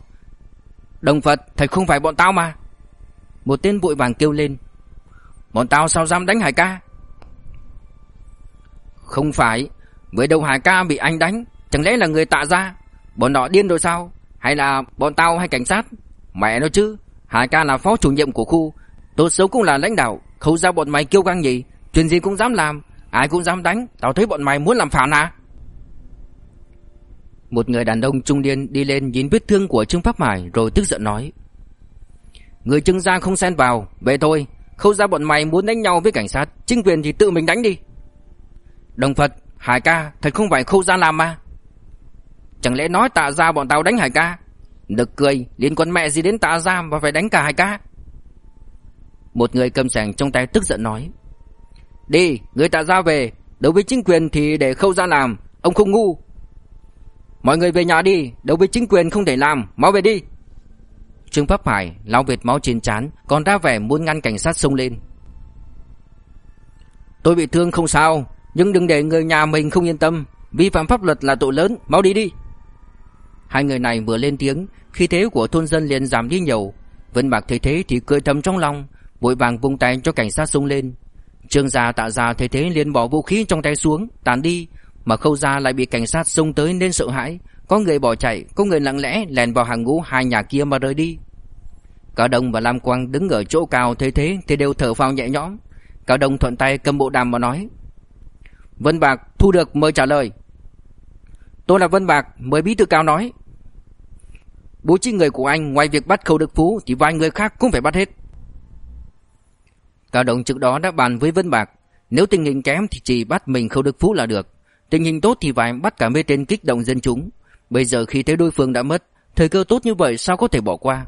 Đồng Phật thật không phải bọn tao mà. Một tên vội vàng kêu lên, Bọn tao sao dám đánh Hải ca? Không phải, Với đầu Hải ca bị anh đánh, Chẳng lẽ là người tạ ra Bọn họ điên rồi sao? Hay là bọn tao hay cảnh sát? Mẹ nói chứ. Hải ca là phó chủ nhiệm của khu Tốt xấu cũng là lãnh đạo Khâu ra bọn mày kêu găng gì Chuyện gì cũng dám làm Ai cũng dám đánh Tao thấy bọn mày muốn làm phản à một người đàn ông trung niên đi lên nhìn vết thương của Trương Pháp Hải rồi tức giận nói. Người Trương gia không xen vào, về thôi, khâu ra bọn mày muốn đánh nhau với cảnh sát, chính quyền thì tự mình đánh đi. Đồng Phật, Hải ca, thật không phải khâu ra làm mà. Chẳng lẽ nói tạ ra bọn tao đánh Hải ca? Được cười, liên quan mẹ gì đến tà giam và phải đánh cả hai ca? Một người cầm sàng trong tay tức giận nói. Đi, người tà ra về, đối với chính quyền thì để khâu ra làm, ông không ngu, Mọi người về nhà đi Đối với chính quyền không thể làm Mau về đi Trương Pháp Hải lau vệt máu trên trán Còn ra vẻ muốn ngăn cảnh sát xông lên Tôi bị thương không sao Nhưng đừng để người nhà mình không yên tâm Vi phạm pháp luật là tội lớn Mau đi đi Hai người này vừa lên tiếng, khí thế của thôn dân liền giảm đi nhiều. Vân Bạc thấy thế thì cười thầm trong lòng, Vội vàng vung tay cho cảnh sát xông lên. Trương gia tạ gia thấy thế liền bỏ vũ khí trong tay xuống, Tàn đi. Mà khâu gia lại bị cảnh sát xông tới nên sợ hãi. Có người bỏ chạy, Có người lặng lẽ lèn vào hàng ngũ hai nhà kia mà rời đi. Cả Đông và Lam Quang đứng ở chỗ cao thấy thế Thì đều thở phào nhẹ nhõm. Cả Đông thuận tay cầm bộ đàm mà nói, Vân Bạc thu được, mời trả lời. Tôi là Vân Bạc, Mời bí thư cao nói. Bố trí người của anh ngoài việc bắt Khâu Đức Phú Thì vài người khác cũng phải bắt hết. Cao đồng trước đó đã bàn với Vân Bạc, Nếu tình hình kém thì chỉ bắt mình Khâu Đức Phú là được. Tình hình tốt thì phải bắt cả mấy tên kích động dân chúng. Bây giờ khi thế đối phương đã mất, Thời cơ tốt như vậy sao có thể bỏ qua?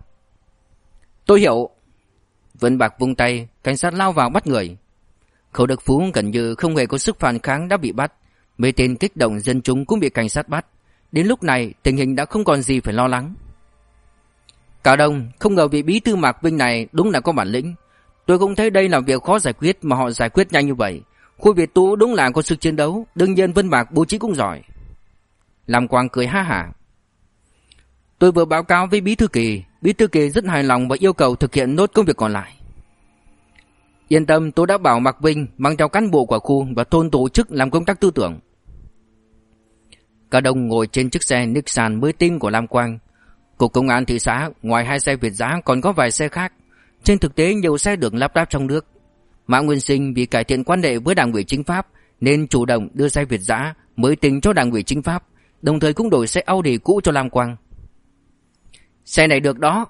Tôi hiểu. Vân Bạc vung tay, Cảnh sát lao vào bắt người. Khẩu Đức Phú gần như không hề có sức phản kháng đã bị bắt. Mấy tên kích động dân chúng cũng bị cảnh sát bắt. Đến lúc này, tình hình đã không còn gì phải lo lắng. Cao Đông không ngờ vị bí thư Mạc Vinh này đúng là có bản lĩnh. Tôi cũng thấy đây là việc khó giải quyết mà họ giải quyết nhanh như vậy. Khu Việt Tú đúng là có sức chiến đấu, Đương nhiên Vân Bạc bố trí cũng giỏi. Làm Quang cười ha hả. Tôi vừa báo cáo với Bí Thư Kỳ. Bí Thư Kỳ rất hài lòng và yêu cầu thực hiện nốt công việc còn lại. Yên tâm, tôi đã bảo Mạc Vinh mang theo cán bộ của khu và thôn tổ chức làm công tác tư tưởng. Cả đông ngồi trên chiếc xe Nissan mới tinh của Lam Quang. Cục công an thị xã, ngoài hai xe Việt giá, còn có vài xe khác. Trên thực tế, nhiều xe được lắp ráp trong nước. Mã Nguyên Sinh vì cải thiện quan hệ với đảng ủy chính pháp Nên chủ động đưa xe Việt giá mới tinh cho đảng ủy chính pháp, Đồng thời cũng đổi xe Audi cũ cho Lam Quang. Xe này được đó.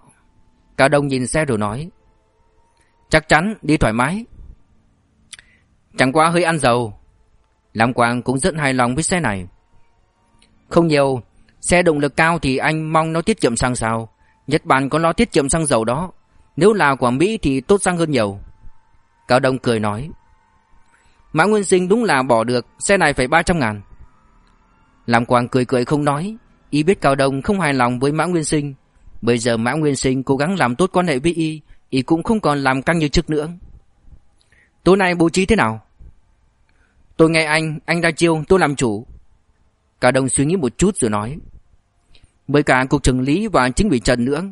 Cao Đông nhìn xe rồi nói. Chắc chắn đi thoải mái. Chẳng qua hơi ăn dầu. Lam Quang cũng rất hài lòng với xe này. Không nhiều, Xe động lực cao thì anh mong nó tiết kiệm xăng sao. Nhật Bản có lo tiết kiệm xăng dầu đó. Nếu là của Mỹ thì tốt xăng hơn nhiều. Cao Đông cười nói. Mã Nguyên Sinh đúng là bỏ được, Xe này phải 300 ngàn. Làm Quang cười cười không nói. Y biết Cao Đông không hài lòng với Mã Nguyên Sinh. Bây giờ Mã Nguyên Sinh cố gắng làm tốt quan hệ với Y Y cũng không còn làm căng như trước nữa. Tối nay bố trí thế nào? Tôi nghe anh Anh ra chiêu, tôi làm chủ cả đồng suy nghĩ một chút rồi nói. Với cả cục trưởng lý và chính ủy Trần nữa.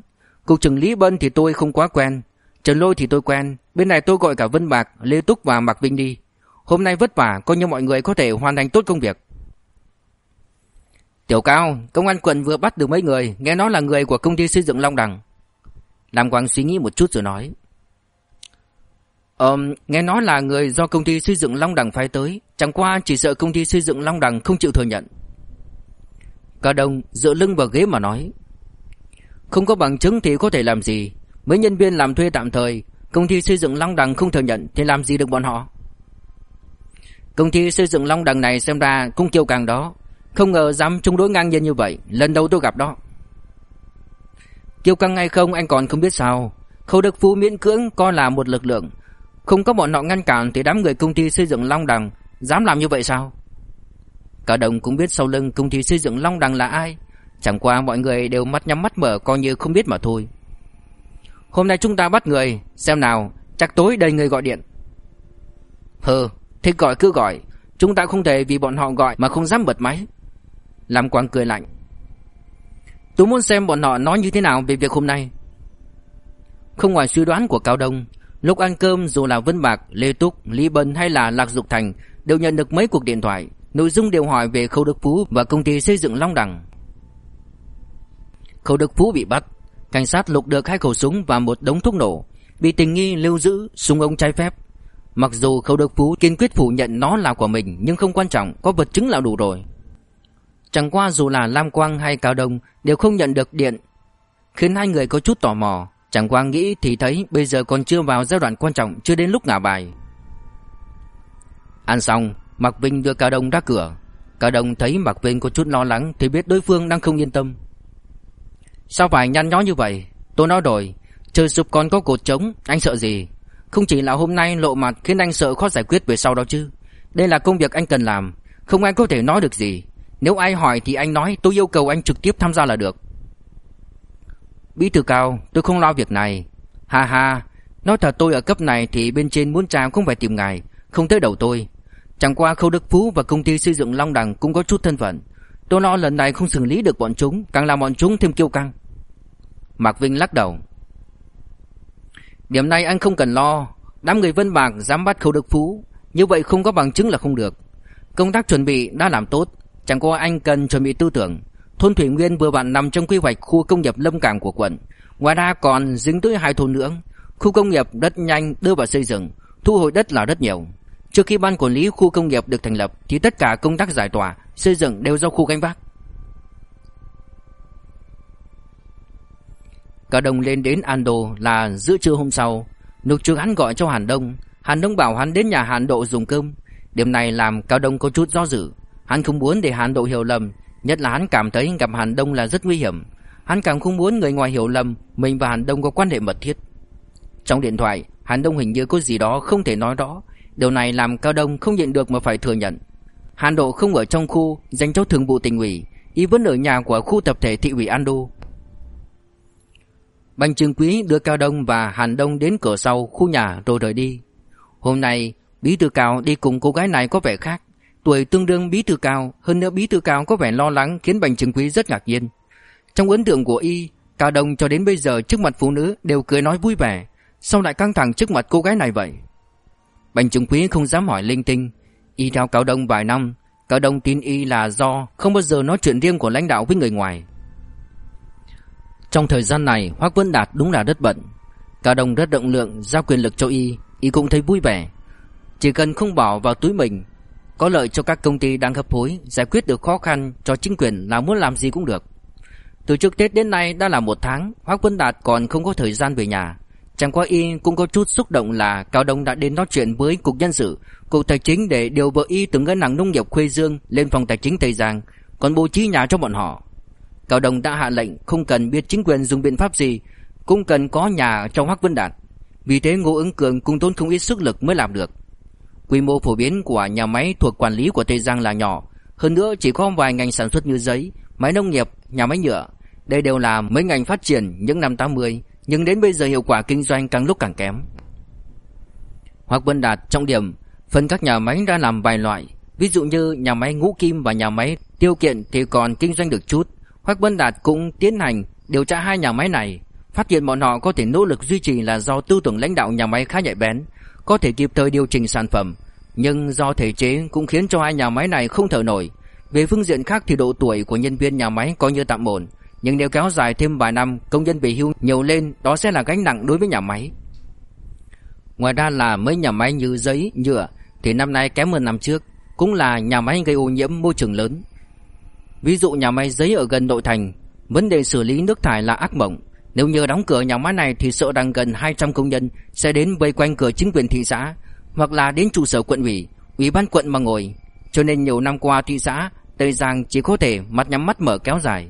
Cục trưởng lý Bân thì tôi không quá quen. Trần Lôi thì tôi quen. Bên này tôi gọi cả Vân Bạc, Lê Túc và Mạc Vinh đi. Hôm nay vất vả Coi như mọi người có thể hoàn thành tốt công việc. Tiểu Cao Công an quận vừa bắt được mấy người Nghe nói là người của công ty xây dựng Long Đằng. Lam Quang suy nghĩ một chút rồi nói. Ờ, nghe nói là người do công ty xây dựng Long Đằng phái tới. Chẳng qua chỉ sợ công ty xây dựng Long Đằng không chịu thừa nhận. Cả đồng dựa lưng vào ghế mà nói. Không có bằng chứng thì có thể làm gì? Mấy nhân viên làm thuê tạm thời, Công ty xây dựng Long Đằng không thừa nhận Thì làm gì được bọn họ? Công ty xây dựng Long Đằng này xem ra cũng kiêu càng đó. Không ngờ dám chống đối ngang nhiên như vậy, Lần đầu tôi gặp đó. Kiêu căng hay không anh còn không biết sao. Khâu Đức Phú miễn cưỡng coi là một lực lượng. Không có bọn họ ngăn cản Thì đám người công ty xây dựng Long Đằng Dám làm như vậy sao? Cả đồng cũng biết sau lưng công ty xây dựng Long Đằng là ai. Chẳng qua mọi người đều mắt nhắm mắt mở Coi như không biết mà thôi. Hôm nay chúng ta bắt người Xem nào chắc tối đây người gọi điện. Hừ Thích gọi cứ gọi. Chúng ta không thể vì bọn họ gọi mà không dám bật máy. Lam Quang cười lạnh. Tôi muốn xem bọn họ nói như thế nào về việc hôm nay. Không ngoài suy đoán của Cao Đông Lúc ăn cơm dù là Vân Bạc, Lê Túc, Lý Bân hay là Lạc Dục Thành Đều nhận được mấy cuộc điện thoại. Nội dung đều hỏi về Khâu Đức Phú và công ty xây dựng Long Đằng Khâu Đức Phú bị bắt, Cảnh sát lục được hai khẩu súng và một đống thuốc nổ, Bị tình nghi lưu giữ súng ống trái phép. Mặc dù Khâu Đức Phú kiên quyết phủ nhận nó là của mình, Nhưng không quan trọng, Có vật chứng là đủ rồi. Chẳng qua dù là Lam Quang hay Cao Đông Đều không nhận được điện, Khiến hai người có chút tò mò. Chẳng qua nghĩ thì thấy bây giờ còn chưa vào giai đoạn quan trọng, Chưa đến lúc ngả bài. Ăn xong Mạc Vinh đưa Cao Đông ra cửa. Cao Đông thấy Mạc Vinh có chút lo lắng Thì biết đối phương đang không yên tâm. Sao phải nhăn nhó như vậy? Tôi nói rồi Trời sụp còn có cột trống, Anh sợ gì? Không chỉ là hôm nay lộ mặt khiến anh sợ khó giải quyết về sau đó chứ. Đây là công việc anh cần làm, Không ai có thể nói được gì. Nếu ai hỏi thì anh nói, tôi yêu cầu anh trực tiếp tham gia là được. Bí thư cao, tôi không lo việc này. Ha ha, Nói thật tôi ở cấp này thì bên trên muốn chào không phải tìm ngài, Không tới đầu tôi. Chẳng qua Khâu Đức Phú và công ty xây dựng Long Đằng cũng có chút thân phận. Tôi lo lần này không xử lý được bọn chúng, Càng làm bọn chúng thêm kiêu căng. Mạc Vinh lắc đầu. Điểm này anh không cần lo. Đám người Vân Bạc dám bắt Khâu Đức Phú. Như vậy không có bằng chứng là không được. Công tác chuẩn bị đã làm tốt. Chẳng qua anh cần chuẩn bị tư tưởng. Thôn Thủy Nguyên vừa vặn nằm trong quy hoạch khu công nghiệp Lâm Cảng của quận. Ngoài ra còn dính tới hai thôn nữa. Khu công nghiệp đất nhanh đưa vào xây dựng. Thu hồi đất là rất nhiều. Trước khi ban quản lý khu công nghiệp được thành lập, Thì tất cả công tác giải tỏa, Xây dựng đều do khu gánh vác. Cả đồng lên đến Ando là giữa trưa hôm sau Lục trường hắn gọi cho Hàn Đông. Hàn Đông bảo hắn đến nhà Hàn Độ dùng cơm. Điểm này làm Cao Đông có chút do dự. Hắn không muốn để Hàn Độ hiểu lầm, Nhất là hắn cảm thấy gặp Hàn Đông là rất nguy hiểm. Hắn càng không muốn người ngoài hiểu lầm Mình và Hàn Đông có quan hệ mật thiết. Trong điện thoại, Hàn Đông hình như có gì đó không thể nói rõ. Điều này làm Cao Đông không nhận được mà phải thừa nhận. Hàn Độ không ở trong khu dành cho thường vụ tỉnh ủy Y vẫn ở nhà của khu tập thể thị ủy an đô. Bành Trường Quý đưa Cao Đông và Hàn Đông đến cửa sau khu nhà rồi rời đi. Hôm nay, Bí thư Cao đi cùng cô gái này có vẻ khác. Tuổi tương đương Bí thư Cao, Hơn nữa Bí thư Cao có vẻ lo lắng Khiến Bành Trường Quý rất ngạc nhiên. Trong ấn tượng của Y, Cao Đông cho đến bây giờ trước mặt phụ nữ Đều cười nói vui vẻ Sao lại căng thẳng trước mặt cô gái này vậy. Bành Trường Quý không dám hỏi linh tinh. Y theo Cao Đông vài năm Cao Đông tin Y là do Không bao giờ nói chuyện riêng của lãnh đạo với người ngoài. Trong thời gian này, Hoác Vân Đạt đúng là rất bận. Cao Đông rất động lượng, giao quyền lực cho Y Y cũng thấy vui vẻ. Chỉ cần không bỏ vào túi mình, Có lợi cho các công ty đang hấp hối, Giải quyết được khó khăn cho chính quyền là muốn làm gì cũng được. Từ trước Tết đến nay đã là một tháng, Hoác Vân Đạt còn không có thời gian về nhà. Chẳng qua y cũng có chút xúc động là Cao Đông đã đến nói chuyện với Cục Nhân sự, Cục Tài chính để điều vợ y từ ngân hàng nông nghiệp Khuê Dương lên phòng tài chính Tây Giang, còn bố trí nhà cho bọn họ. Cao Đông đã hạ lệnh không cần biết chính quyền dùng biện pháp gì, cũng cần có nhà trong Hoắc Vân Đạt. Vì thế Ngô Ứng Cường cũng tốn không ít sức lực mới làm được. Quy mô phổ biến của nhà máy thuộc quản lý của Tây Giang là nhỏ, hơn nữa chỉ có vài ngành sản xuất như giấy, máy nông nghiệp, nhà máy nhựa. Đây đều là mấy ngành phát triển những năm 80, nhưng đến bây giờ hiệu quả kinh doanh càng lúc càng kém. Hoặc Vân Đạt trọng điểm phân các nhà máy ra làm vài loại, ví dụ như nhà máy ngũ kim và nhà máy tiêu kiện thì còn kinh doanh được chút. Hoặc Vân Đạt cũng tiến hành điều tra hai nhà máy này, phát hiện bọn họ có thể nỗ lực duy trì là do tư tưởng lãnh đạo nhà máy khá nhạy bén, có thể kịp thời điều chỉnh sản phẩm, nhưng do thể chế cũng khiến cho hai nhà máy này không thở nổi. Về phương diện khác thì độ tuổi của nhân viên nhà máy coi như tạm ổn, nhưng nếu kéo dài thêm vài năm công nhân bị hưu nhiều lên đó sẽ là gánh nặng đối với nhà máy. Ngoài ra là mấy nhà máy như giấy, nhựa thì năm nay kém hơn năm trước, cũng là nhà máy gây ô nhiễm môi trường lớn. Ví dụ nhà máy giấy ở gần nội thành, vấn đề xử lý nước thải là ác mộng. Nếu như đóng cửa nhà máy này thì sợ rằng gần 200 công nhân sẽ đến vây quanh cửa chính quyền thị xã hoặc là đến trụ sở quận ủy, ủy ban quận mà ngồi. Cho nên nhiều năm qua thị xã Tây Giang chỉ có thể mắt nhắm mắt mở kéo dài.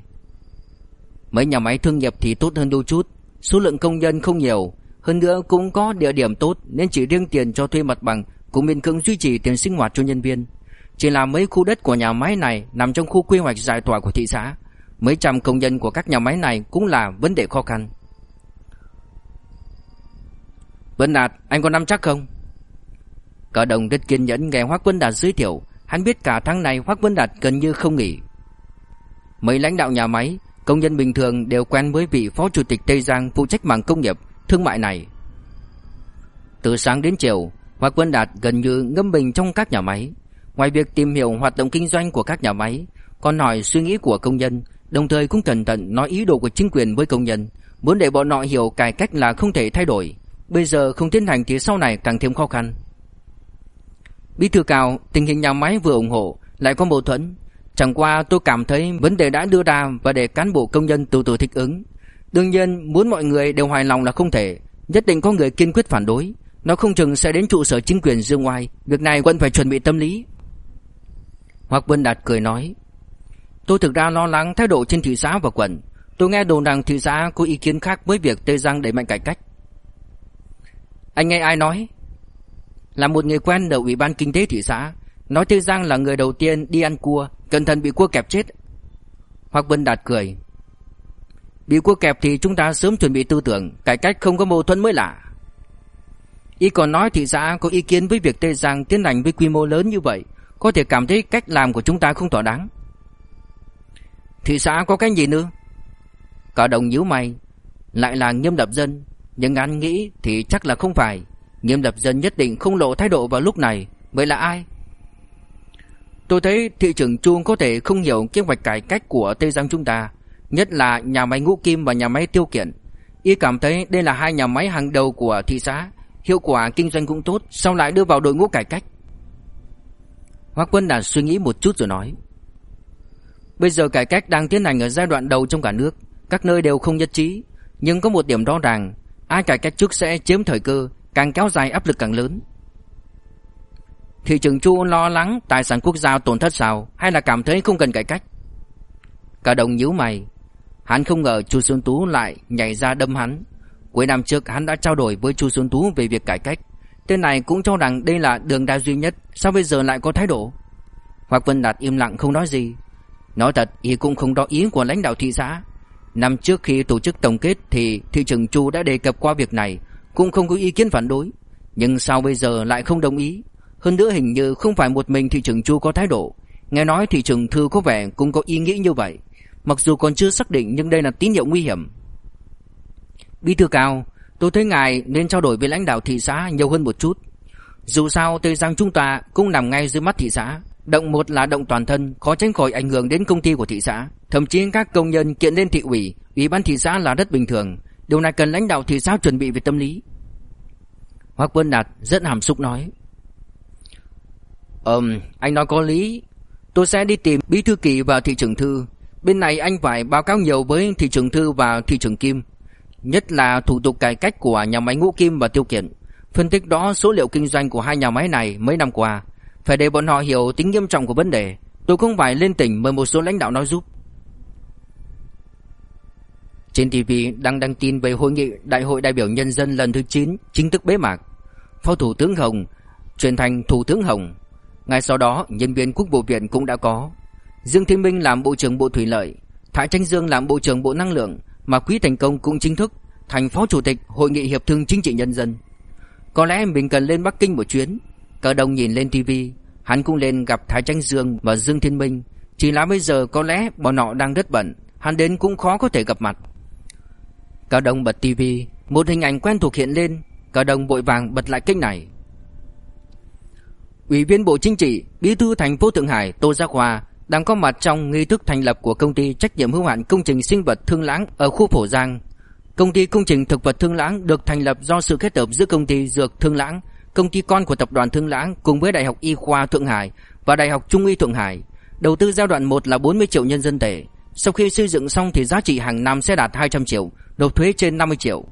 Mấy nhà máy thương nghiệp thì tốt hơn đôi chút, số lượng công nhân không nhiều, hơn nữa cũng có địa điểm tốt nên chỉ riêng tiền cho thuê mặt bằng cũng miễn cưỡng duy trì tiền sinh hoạt cho nhân viên. Chỉ là mấy khu đất của nhà máy này nằm trong khu quy hoạch giải tỏa của thị xã, mấy trăm công nhân của các nhà máy này cũng là vấn đề khó khăn. Vân Đạt, anh có nắm chắc không? Cả đồng rất kiên nhẫn nghe Hoắc Vân Đạt giới thiệu, hắn biết cả tháng này Hoắc Vân Đạt gần như không nghỉ. Mấy lãnh đạo nhà máy Công nhân bình thường đều quen với vị phó chủ tịch Tây Giang phụ trách mảng công nghiệp, thương mại này. Từ sáng đến chiều, Hoa Quân Đạt gần như ngâm mình trong các nhà máy. Ngoài việc tìm hiểu hoạt động kinh doanh của các nhà máy, còn hỏi suy nghĩ của công nhân, đồng thời cũng cẩn thận nói ý đồ của chính quyền với công nhân, muốn để bọn họ hiểu cải cách là không thể thay đổi. Bây giờ không tiến hành thì sau này càng thêm khó khăn. Bí thư cao, tình hình nhà máy vừa ủng hộ, lại có mâu thuẫn, Chẳng qua tôi cảm thấy vấn đề đã đưa ra và để cán bộ công nhân từ từ thích ứng. Đương nhiên muốn mọi người đều hài lòng là không thể, nhất định có người kiên quyết phản đối. Nó không chừng sẽ đến trụ sở chính quyền dương ngoài, việc này vẫn phải chuẩn bị tâm lý. Hoặc Vân Đạt cười nói, tôi thực ra lo lắng thái độ trên thị xã và quận. Tôi nghe đồn rằng thị xã có ý kiến khác với việc Tây Giang đẩy mạnh cải cách. Anh nghe ai nói? Là một người quen ở ủy ban kinh tế thị xã, nói Tây Giang là người đầu tiên đi ăn cua, Cẩn thận bị cua kẹp chết. Hoặc Vân Đạt cười. Bị cua kẹp thì chúng ta sớm chuẩn bị tư tưởng, Cải cách không có mâu thuẫn mới lạ. Y còn nói thị xã có ý kiến với việc Tây Giang tiến hành với quy mô lớn như vậy, Có thể cảm thấy cách làm của chúng ta không thỏa đáng. Thị xã có cái gì nữa? Cả đồng nhíu mày, Lại là nghiêm đập dân. Nhưng anh nghĩ thì chắc là không phải. Nghiêm đập dân nhất định không lộ thái độ vào lúc này. Vậy là ai? Tôi thấy thị trưởng Chu có thể không hiểu kế hoạch cải cách của Tây Giang chúng ta, nhất là nhà máy ngũ kim và nhà máy tiêu kiện. Y cảm thấy đây là hai nhà máy hàng đầu của thị xã, hiệu quả kinh doanh cũng tốt, sao lại đưa vào đội ngũ cải cách? Hoắc Quân đã suy nghĩ một chút rồi nói. Bây giờ cải cách đang tiến hành ở giai đoạn đầu trong cả nước, các nơi đều không nhất trí, nhưng có một điểm rõ ràng, ai cải cách trước sẽ chiếm thời cơ, càng kéo dài áp lực càng lớn. Thị trưởng Chu lo lắng tài sản quốc gia tổn thất sao hay là cảm thấy không cần cải cách? Cả đồng nhíu mày. Hắn không ngờ Chu Xuân Tú lại nhảy ra đâm hắn. Cuối năm trước hắn đã trao đổi với Chu Xuân Tú về việc cải cách. Tên này cũng cho rằng đây là đường ra duy nhất, sao bây giờ lại có thái độ? Hoặc Vân Đạt im lặng không nói gì. Nói thật, y cũng không đo ý của lãnh đạo thị xã. Năm trước khi tổ chức tổng kết thì thị trưởng Chu đã đề cập qua việc này, cũng không có ý kiến phản đối. Nhưng sao bây giờ lại không đồng ý? Hơn nữa hình như không phải một mình thị trưởng Chu có thái độ. Nghe nói thị trưởng Thư có vẻ cũng có ý nghĩ như vậy. Mặc dù còn chưa xác định nhưng đây là tín hiệu nguy hiểm. Bí thư cao, tôi thấy ngài nên trao đổi với lãnh đạo thị xã nhiều hơn một chút. Dù sao Tây Giang chúng ta cũng nằm ngay dưới mắt thị xã. Động một là động toàn thân, khó tránh khỏi ảnh hưởng đến công ty của thị xã. Thậm chí các công nhân kiện lên thị ủy, ủy ban thị xã là rất bình thường. Điều này cần lãnh đạo thị xã chuẩn bị về tâm lý. Hoắc Vân Đạt rất hàm xúc nói. Ừm, anh nói có lý. Tôi sẽ đi tìm bí thư kỳ và thị trưởng thư. Bên này anh phải báo cáo nhiều với thị trưởng thư và thị trưởng kim. Nhất là thủ tục cải cách của nhà máy ngũ kim và tiêu kiện. Phân tích đó số liệu kinh doanh của hai nhà máy này mấy năm qua. Phải để bọn họ hiểu tính nghiêm trọng của vấn đề. Tôi không phải lên tỉnh mời một số lãnh đạo nói giúp. Trên TV đang đăng tin về hội nghị Đại hội đại biểu nhân dân lần thứ 9 chính thức bế mạc. Phó Thủ tướng Hồng chuyển thành Thủ tướng Hồng. Ngay sau đó, nhân viên Quốc vụ viện cũng đã có. Dương Thiên Minh làm Bộ trưởng Bộ Thủy lợi, Thái Tranh Dương làm Bộ trưởng Bộ Năng lượng, mà Quý Thành Công cũng chính thức thành Phó Chủ tịch Hội nghị Hiệp thương Chính trị Nhân dân. Có lẽ mình cần lên Bắc Kinh một chuyến. Cờ đồng nhìn lên TV, hắn cũng lên gặp Thái Tranh Dương và Dương Thiên Minh. Chỉ là bây giờ có lẽ bọn họ đang rất bận, hắn đến cũng khó có thể gặp mặt. Cao Đông bật TV, một hình ảnh quen thuộc hiện lên, Cao Đông vội vàng bật lại kênh này. Ủy viên Bộ Chính trị, Bí thư thành phố Thượng Hải Tô Giác Hòa đang có mặt trong nghi thức thành lập của công ty trách nhiệm hữu hạn công trình sinh vật Thương Lãng ở khu Phổ Giang. Công ty công trình thực vật Thương Lãng được thành lập do sự kết hợp giữa công ty dược Thương Lãng, công ty con của tập đoàn Thương Lãng cùng với Đại học Y khoa Thượng Hải và Đại học Trung y Thượng Hải. Đầu tư giai đoạn 1 là 40 triệu nhân dân tệ. Sau khi xây dựng xong thì giá trị hàng năm sẽ đạt 200 triệu, nộp thuế trên 50 triệu.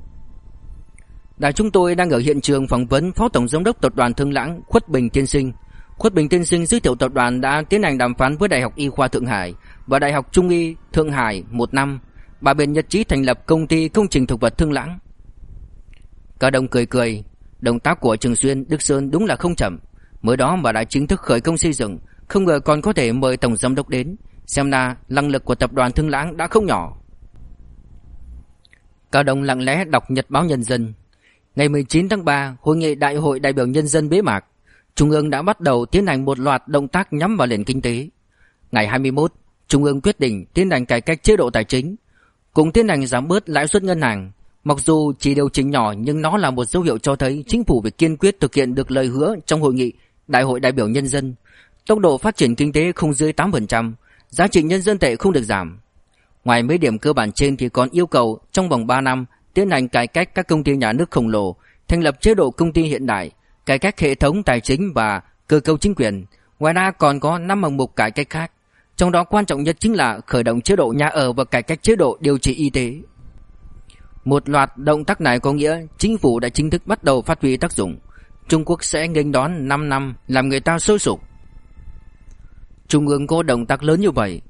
Đại chúng tôi đang ở hiện trường phỏng vấn Phó Tổng Giám đốc Tập đoàn Thương Lãng Khuất Bình Tiên Sinh. Khuất Bình Tiên Sinh giới thiệu tập đoàn đã tiến hành đàm phán với Đại học Y khoa Thượng Hải và Đại học Trung y Thượng Hải một năm. bà bên nhất trí thành lập công ty công trình thực vật Thương Lãng. Cả đồng cười cười, động tác của Trường Xuyên, Đức Sơn đúng là không chậm. Mới đó mà đã chính thức khởi công xây dựng, không ngờ còn có thể mời tổng giám đốc đến, xem ra năng lực của tập đoàn Thương Lãng đã không nhỏ. Cao Đông lặng lẽ đọc nhật báo Nhân dân. Ngày 19 tháng 3, hội nghị Đại hội đại biểu nhân dân bế mạc. Trung ương đã bắt đầu tiến hành một loạt động tác nhắm vào nền kinh tế. Ngày 21, Trung ương quyết định tiến hành cải cách chế độ tài chính, cùng tiến hành giảm bớt lãi suất ngân hàng. Mặc dù chỉ điều chỉnh nhỏ nhưng nó là một dấu hiệu cho thấy chính phủ việc kiên quyết thực hiện được lời hứa trong hội nghị Đại hội đại biểu nhân dân. Tốc độ phát triển kinh tế không dưới 8%, giá trị nhân dân tệ không được giảm. Ngoài mấy điểm cơ bản trên thì còn yêu cầu trong vòng 3 năm tiến hành cải cách các công ty nhà nước khổng lồ, thành lập chế độ công ty hiện đại, cải cách hệ thống tài chính và cơ cấu chính quyền. Ngoài ra còn có 5 hạng mục cải cách khác. Trong đó quan trọng nhất chính là khởi động chế độ nhà ở và cải cách chế độ điều trị y tế. Một loạt động tác này có nghĩa chính phủ đã chính thức bắt đầu phát huy tác dụng. Trung Quốc sẽ nghênh đón 5 năm làm người ta sôi sục. Trung ương có động tác lớn như vậy.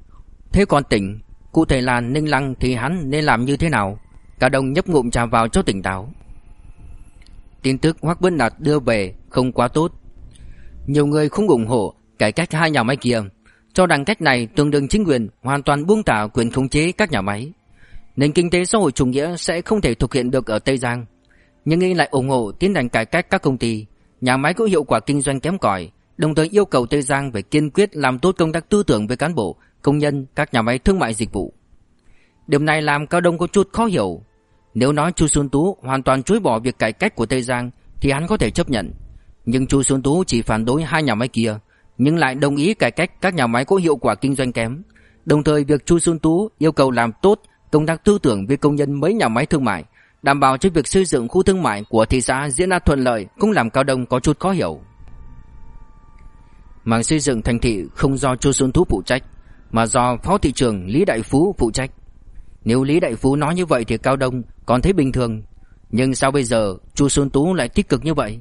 Thế còn tỉnh, cụ thể là Ninh Lăng thì hắn nên làm như thế nào? Cả đồng nhấp ngụm trà vào cho tỉnh táo. Tin tức Hoắc Bân Đạt đưa về không quá tốt. Nhiều người không ủng hộ cải cách hai nhà máy kia, cho rằng cách này tương đương chính quyền hoàn toàn buông tả quyền khống chế các nhà máy. Nền kinh tế xã hội chủ nghĩa sẽ không thể thực hiện được ở Tây Giang. Nhưng y lại ủng hộ tiến hành cải cách các công ty, nhà máy có hiệu quả kinh doanh kém cỏi, đồng thời yêu cầu Tây Giang phải kiên quyết làm tốt công tác tư tưởng với cán bộ, công nhân, các nhà máy thương mại dịch vụ. Điều này làm Cao Đông có chút khó hiểu. Nếu nói Chu Xuân Tú hoàn toàn chối bỏ việc cải cách của Tây Giang thì hắn có thể chấp nhận. Nhưng Chu Xuân Tú chỉ phản đối hai nhà máy kia, nhưng lại đồng ý cải cách các nhà máy có hiệu quả kinh doanh kém. Đồng thời việc Chu Xuân Tú yêu cầu làm tốt công tác tư tưởng với công nhân mấy nhà máy thương mại, đảm bảo cho việc xây dựng khu thương mại của thị xã diễn ra thuận lợi cũng làm Cao Đông có chút khó hiểu. Mảng xây dựng thành thị không do Chu Xuân Tú phụ trách, mà do Phó thị trưởng Lý Đại Phú phụ trách. Nếu Lý Đại Phú nói như vậy thì Cao Đông còn thấy bình thường, nhưng sao bây giờ Chu Xuân Tú lại tích cực như vậy?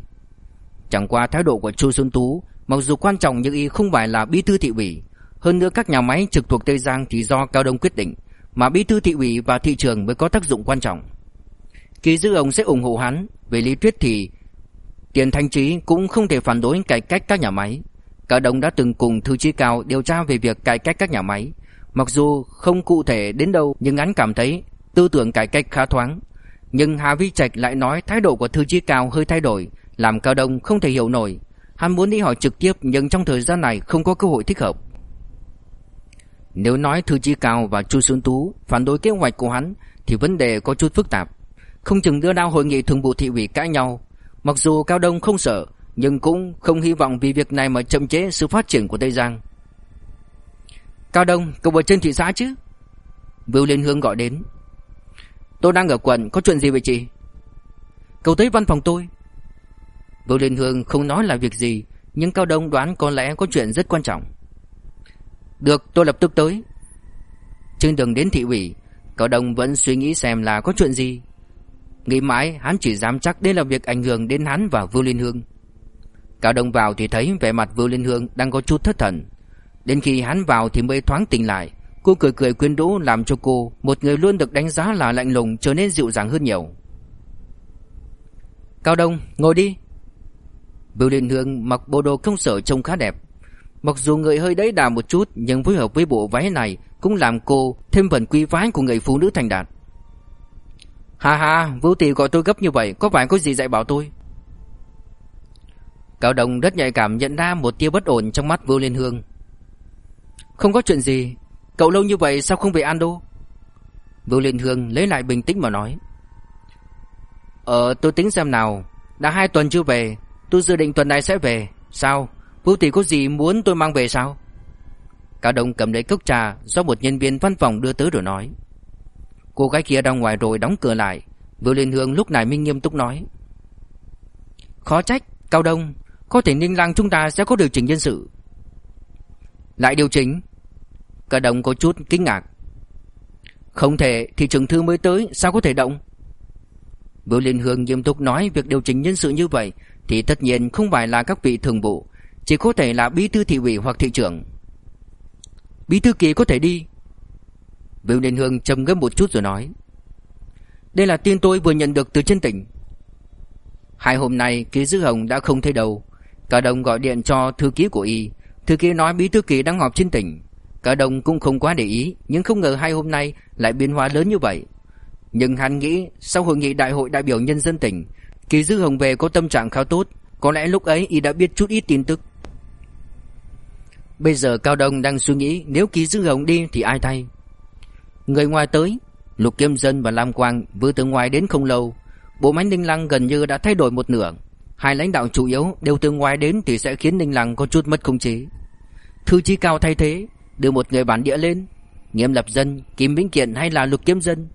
Chẳng qua thái độ của Chu Xuân Tú, mặc dù quan trọng nhưng y không phải là bí thư thị ủy, hơn nữa các nhà máy trực thuộc Tây Giang thì do Cao Đông quyết định, mà bí thư thị ủy và thị trường mới có tác dụng quan trọng. Kỳ dư ông sẽ ủng hộ hắn, về lý thuyết thì Tiền Thanh Trí cũng không thể phản đối cải cách các nhà máy. Cao Đông đã từng cùng thư chí cao điều tra về việc cải cách các nhà máy, Mặc dù không cụ thể đến đâu nhưng hắn cảm thấy tư tưởng cải cách khá thoáng. Nhưng Hà Vi Trạch lại nói thái độ của thư chí cao hơi thay đổi, làm Cao Đông không thể hiểu nổi. Hắn muốn đi hỏi trực tiếp nhưng trong thời gian này không có cơ hội thích hợp. Nếu nói Thư Chí Cao và Chu Xuân Tú phản đối kế hoạch của hắn thì vấn đề có chút phức tạp. Không chừng đưa đao hội nghị thường vụ thị ủy cãi nhau. Mặc dù Cao Đông không sợ nhưng cũng không hy vọng vì việc này mà chậm chế sự phát triển của Tây Giang. Cao Đông, cậu ở trên thị xã chứ? Vưu Liên Hương gọi đến. Tôi đang ở quận, có chuyện gì vậy chị? Cậu tới văn phòng tôi. Vưu Liên Hương không nói là việc gì, nhưng Cao Đông đoán có lẽ có chuyện rất quan trọng. Được, tôi lập tức tới. Trên đường đến thị ủy, Cao Đông vẫn suy nghĩ xem là có chuyện gì. Nghĩ mãi, hắn chỉ dám chắc đây là việc ảnh hưởng đến hắn và Vưu Liên Hương. Cao Đông vào thì thấy vẻ mặt Vưu Liên Hương đang có chút thất thần. Đến khi hắn vào thì mới thoáng tỉnh lại. Cô cười cười quyến rũ làm cho cô, Một người luôn được đánh giá là lạnh lùng, Trở nên dịu dàng hơn nhiều. Cao Đông, ngồi đi. Bưu Liên Hương mặc bộ đồ công sở trông khá đẹp. Mặc dù người hơi đấy đà một chút, Nhưng phối hợp với bộ váy này Cũng làm cô thêm phần quý phái của người phụ nữ thành đạt. Hà hà Vũ Tỷ gọi tôi gấp như vậy, Có phải có gì dạy bảo tôi? Cao Đông rất nhạy cảm nhận ra một tia bất ổn trong mắt Vưu Liên Hương không có chuyện gì. Cậu lâu như vậy sao không về Ando Vưu Liên Hương lấy lại bình tĩnh mà nói. Ờ tôi tính xem nào. Đã hai tuần chưa về. Tôi dự định tuần này sẽ về. Sao? Vũ tỷ có gì muốn tôi mang về sao? Cao Đông cầm lấy cốc trà Do một nhân viên văn phòng đưa tới rồi nói. Cô gái kia ra ngoài rồi đóng cửa lại. Vưu Liên Hương lúc này minh nghiêm túc nói. Khó trách, Cao Đông. Có thể Ninh Lăng chúng ta sẽ có điều chỉnh nhân sự lại điều chỉnh. Cả đồng có chút kinh ngạc. Không thể thị trường thư mới tới, Sao có thể động? Biểu Liên Hương nghiêm túc nói Việc điều chỉnh nhân sự như vậy, Thì tất nhiên không phải là các vị thường vụ, Chỉ có thể là bí thư thị ủy hoặc thị trưởng. Bí thư kỳ có thể đi. Biểu Liên Hương trầm ngâm một chút rồi nói, Đây là tin tôi vừa nhận được từ trên tỉnh. Hai hôm nay, ký dư hồng đã không thấy đâu. Cả đồng gọi điện cho thư ký của y Thư ký nói bí thư kỳ đang họp trên tỉnh. Cả đồng cũng không quá để ý, Nhưng không ngờ hai hôm nay lại biến hóa lớn như vậy. Nhưng hắn nghĩ Sau hội nghị đại hội đại biểu nhân dân tỉnh, Kỳ Dư Hồng về có tâm trạng khá tốt, Có lẽ lúc ấy y đã biết chút ít tin tức. Bây giờ Cao Đông đang suy nghĩ Nếu Kỳ Dư Hồng đi thì ai thay? Người ngoài tới, Lục Kiêm Dân và Lam Quang vừa từ ngoài đến không lâu. Bộ máy Ninh Lăng gần như đã thay đổi một nửa. Hai lãnh đạo chủ yếu đều từ ngoài đến thì sẽ khiến Ninh Lăng có chút mất khống chế. Thư chí cao thay thế, đưa một người bản địa lên, Nghiêm Lập Dân, Kim Vĩnh Kiện hay là Lục Kiếm Dân.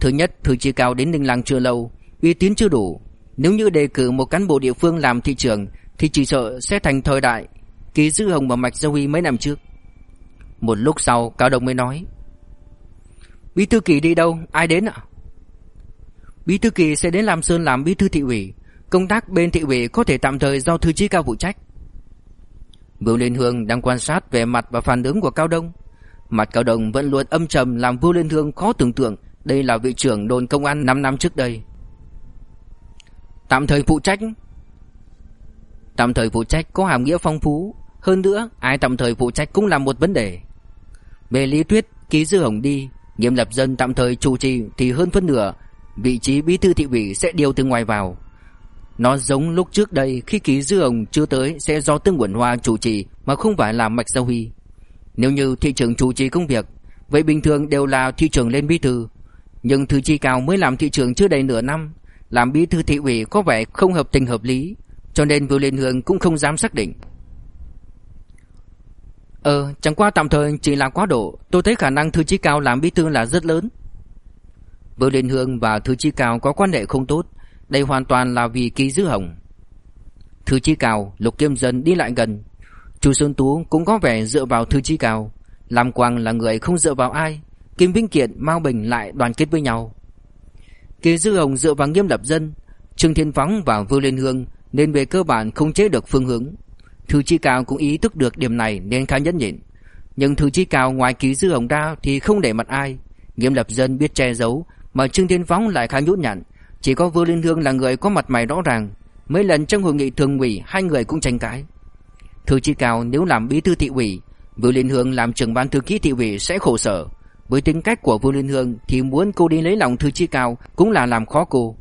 Thứ nhất, thư chí cao đến Ninh Lăng chưa lâu, uy tín chưa đủ. Nếu như đề cử một cán bộ địa phương làm thị trưởng thì chỉ sợ sẽ thành thời đại ký dư hồng và mạch gia huy mấy năm trước. Một lúc sau, Cao Đồng mới nói: Bí thư kỳ đi đâu? Ai đến ạ? Bí thư kỳ sẽ đến Lam Sơn làm bí thư thị ủy, Công tác bên thị ủy có thể tạm thời do thư chí cao phụ trách. Vưu Liên Hương đang quan sát về mặt và phản ứng của Cao Đông. Mặt Cao Đông vẫn luôn âm trầm làm Vưu Liên Hương khó tưởng tượng đây là vị trưởng đồn công an 5 năm trước đây. Tạm thời phụ trách Tạm thời phụ trách có hàm nghĩa phong phú Hơn nữa, ai tạm thời phụ trách cũng là một vấn đề Về lý thuyết, ký dư hồng đi, Nghiêm lập dân tạm thời chủ trì thì hơn phân nửa Vị trí bí thư thị ủy sẽ điều từ ngoài vào nó giống lúc trước đây khi ký dư ông chưa tới sẽ do Tương Quẩn Hoa chủ trì mà không phải là Mạch Giao Huy. Nếu như thị trưởng chủ trì công việc, vậy bình thường đều là thị trưởng lên bí thư. Nhưng thư chi cao mới làm thị trưởng chưa đầy nửa năm, làm bí thư thị ủy có vẻ không hợp tình hợp lý, cho nên Vưu Liên Hương cũng không dám xác định. Ờ, chẳng qua tạm thời chỉ là quá độ, tôi thấy khả năng thư chi cao làm bí thư là rất lớn. Vưu Liên Hương và thư chi cao có quan hệ không tốt, đây hoàn toàn là vì ký dư hồng. Thư chi cao Lục Kiêm Dân đi lại gần. Chu Sơn Tú cũng có vẻ dựa vào Thư chi cao. Lam Quang là người không dựa vào ai. Kim Vinh Kiện, Mao Bình lại đoàn kết với nhau. Ký dư hồng dựa vào nghiêm lập dân Trương Thiên Phóng và vương Liên Hương Nên về cơ bản không chế được phương hướng. Thư chi cao cũng ý thức được điểm này Nên khá nhẫn nhịn. Nhưng Thư chi cao ngoài ký dư hồng ra Thì không để mặt ai. Nghiêm lập dân biết che giấu Mà Trương Thiên Phóng lại khá nhút nhặn chỉ có Vương Liên Hương là người có mặt mày rõ ràng Mấy lần trong hội nghị thường ủy Hai người cũng tranh cãi Thư Chi Cao nếu làm bí thư thị ủy vương Liên Hương làm trưởng ban thư ký thị ủy sẽ khổ sở. Với tính cách của vương Liên Hương thì muốn cô đi lấy lòng thư chi cao cũng là làm khó cô.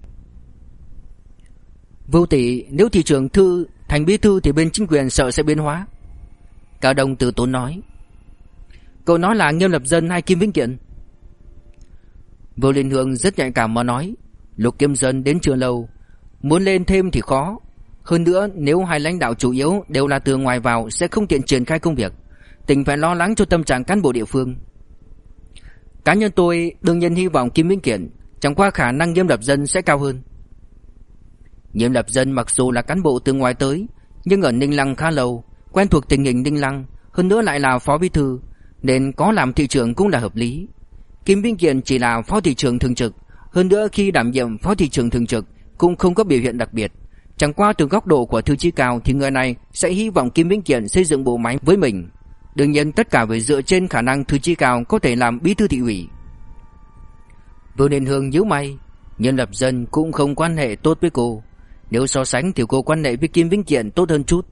vô tỷ, nếu thị trưởng thư thành bí thư thì bên chính quyền sợ sẽ biến hóa. Cao Đông từ tốn nói. Cậu nói là Nghiêm Lập Dân hay Kim Vĩnh Kiện? Vô Liên Hương rất nhạy cảm mà nói. Lục Kiếm Dân đến chưa lâu, muốn lên thêm thì khó. Hơn nữa nếu hai lãnh đạo chủ yếu đều là từ ngoài vào sẽ không tiện triển khai công việc. Tỉnh phải lo lắng cho tâm trạng cán bộ địa phương. Cá nhân tôi đương nhiên hy vọng Kim Minh Kiện chẳng qua khả năng Nghiêm Lập Dân sẽ cao hơn. Nghiêm Lập Dân mặc dù là cán bộ từ ngoài tới, nhưng ở Ninh Lăng khá lâu, quen thuộc tình hình Ninh Lăng, hơn nữa lại là phó bí thư, nên có làm thị trưởng cũng là hợp lý. Kim Minh Kiện chỉ là phó thị trưởng thường trực, hơn nữa khi đảm nhiệm phó thị trưởng thường trực cũng không có biểu hiện đặc biệt. Chẳng qua từ góc độ của thư chí cao thì người này sẽ hy vọng Kim Vĩnh Kiện xây dựng bộ máy với mình. Đương nhiên tất cả phải dựa trên khả năng thư chí cao có thể làm bí thư thị ủy. Vương Liên Hương nhíu mày, nhân lập dân cũng không quan hệ tốt với cô. Nếu so sánh thì cô quan hệ với Kim Vĩnh Kiện tốt hơn chút.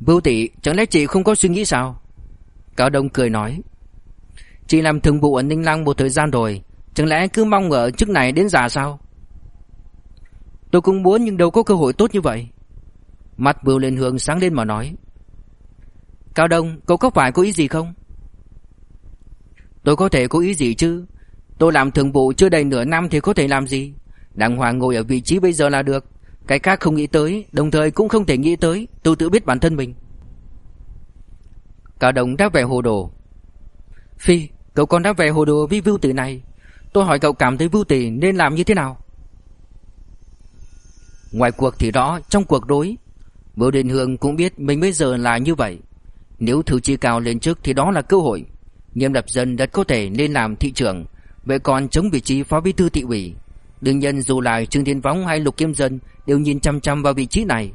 bưu tỷ, chẳng lẽ chị không có suy nghĩ sao? Cao Đông cười nói. Chị làm thường vụ ở Ninh Lăng một thời gian rồi, chẳng lẽ cứ mong ở chức này đến già sao? Tôi cũng muốn nhưng đâu có cơ hội tốt như vậy. Mặt Bưu Liên Hương sáng lên mà nói. Cao Đông, cậu có phải có ý gì không? Tôi có thể có ý gì chứ? Tôi làm thường vụ chưa đầy nửa năm thì có thể làm gì? Đàng hoàng ngồi ở vị trí bây giờ là được. Cái khác không nghĩ tới, đồng thời cũng không thể nghĩ tới, tôi tự biết bản thân mình. Cao Đông đáp vẻ hồ đồ. Phi, cậu con đã về hồ đồ với Vưu Tử này. Tôi hỏi cậu cảm thấy Vưu Tử nên làm như thế nào? Ngoài cuộc thì đó, trong cuộc đối, Vưu Đình Hương cũng biết mình bây giờ là như vậy. Nếu thử chi cao lên trước thì đó là cơ hội. Nghiêm lập dân đất có thể nên làm thị trưởng, vậy còn chống vị trí phó bí thư thị ủy. Đương nhiên dù là Trương Thiên Võng hay Lục Kim Dân đều nhìn chăm chăm vào vị trí này.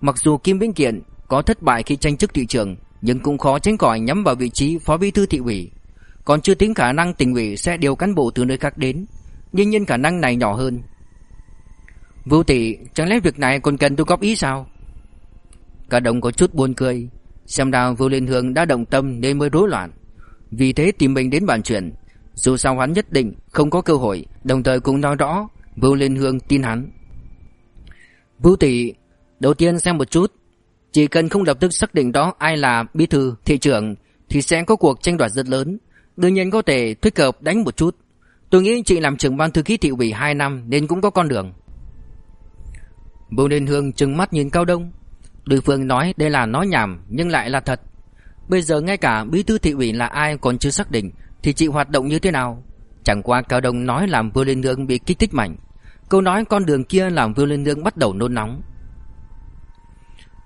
Mặc dù Kim Vĩnh Kiện có thất bại khi tranh chức thị trưởng, nhưng cũng khó tránh khỏi nhắm vào vị trí phó bí thư thị ủy. Còn chưa tính khả năng tỉnh ủy sẽ điều cán bộ từ nơi khác đến, nhưng nhiên khả năng này nhỏ hơn. Vũ tỷ, chẳng lẽ việc này còn cần tôi góp ý sao? Cả đồng có chút buồn cười, xem ra Vũ Liên Hương đã động tâm nên mới rối loạn. Vì thế tìm mình đến bàn chuyện, dù sao hắn nhất định không có cơ hội, đồng thời cũng nói rõ Vũ Liên Hương tin hắn. Vũ tỷ, đầu tiên xem một chút, chỉ cần không lập tức xác định đó ai là bí thư, thị trưởng thì sẽ có cuộc tranh đoạt rất lớn. Đương nhiên có thể thích hợp đánh một chút. Tôi nghĩ chị làm trưởng ban thư ký thị ủy 2 năm nên cũng có con đường. Bưu Liên Hương trừng mắt nhìn Cao Đông. Đối phương nói đây là nói nhảm nhưng lại là thật. Bây giờ ngay cả bí thư thị ủy là ai còn chưa xác định thì chị hoạt động như thế nào? Chẳng qua Cao Đông nói làm Vưu Liên Hương bị kích thích mạnh. Câu nói con đường kia làm Vưu Liên Hương bắt đầu nôn nóng.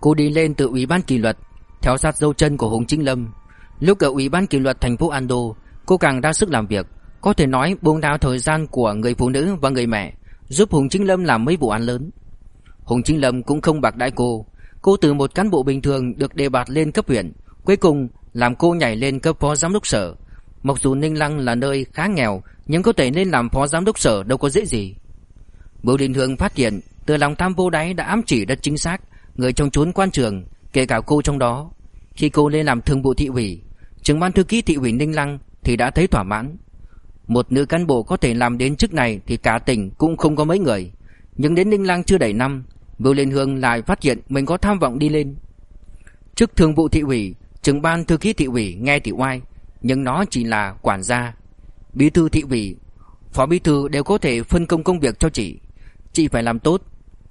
Cô đi lên từ ủy ban kỷ luật, theo sát dấu chân của Hùng Chính Lâm. Lúc ở ủy ban kỷ luật thành phố Ando, cô càng ra sức làm việc, có thể nói buông đào thời gian của người phụ nữ và người mẹ, giúp Hùng Chính Lâm làm mấy vụ án lớn. Hùng Chính Lâm cũng không bạc đãi cô, cô từ một cán bộ bình thường được đề bạt lên cấp huyện, cuối cùng làm cô nhảy lên cấp phó giám đốc sở. Mặc dù Ninh Lăng là nơi khá nghèo, nhưng có thể lên làm phó giám đốc sở đâu có dễ gì. Bưu Đình Hương phát hiện, từ lòng tham vô đáy đã ám chỉ rất chính xác, người trong chốn quan trường, kể cả cô trong đó. Khi cô lên làm thường vụ thị ủy, trưởng ban thư ký thị ủy Ninh Lăng thì đã thấy thỏa mãn. Một nữ cán bộ có thể làm đến chức này thì cả tỉnh cũng không có mấy người. Nhưng đến Ninh Lăng chưa đầy năm, Vưu Liên Hương lại phát hiện mình có tham vọng đi lên. Chức thường vụ thị ủy, trưởng ban thư ký thị ủy nghe thì oai, nhưng nó chỉ là quản gia. Bí thư thị ủy, phó bí thư đều có thể phân công công việc cho chị. Chị phải làm tốt.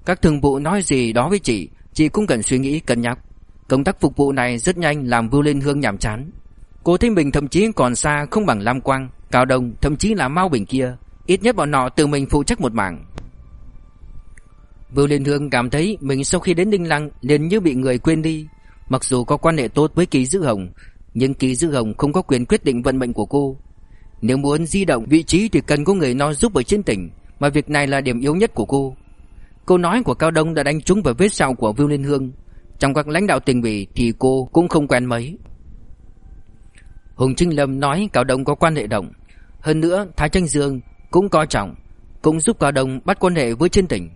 Các thường vụ nói gì đó với chị, chị cũng cần suy nghĩ cân nhắc. Công tác phục vụ này rất nhanh làm Vưu Liên Hương nhàm chán. Cô thấy mình thậm chí còn xa không bằng Lam Quang, Cao Đông, thậm chí là Mao Bình kia. Ít nhất bọn họ tự mình phụ trách một mảng. Vưu Liên Hương cảm thấy mình sau khi đến ninh Lăng liền như bị người quên đi. Mặc dù có quan hệ tốt với Kỳ Dư Hồng, nhưng Kỳ Dư Hồng không có quyền quyết định vận mệnh của cô. Nếu muốn di động vị trí thì cần có người nói giúp ở trên tỉnh, mà việc này là điểm yếu nhất của cô. Câu nói của Cao Đông đã đánh trúng vào vết sẹo của Vưu Liên Hương. Trong các lãnh đạo tỉnh ủy thì cô cũng không quen mấy. Hùng Trinh Lâm nói Cao Đông có quan hệ động. Hơn nữa, Thái Tranh Dương cũng coi trọng, cũng giúp Cao Đông bắt quan hệ với trên tỉnh.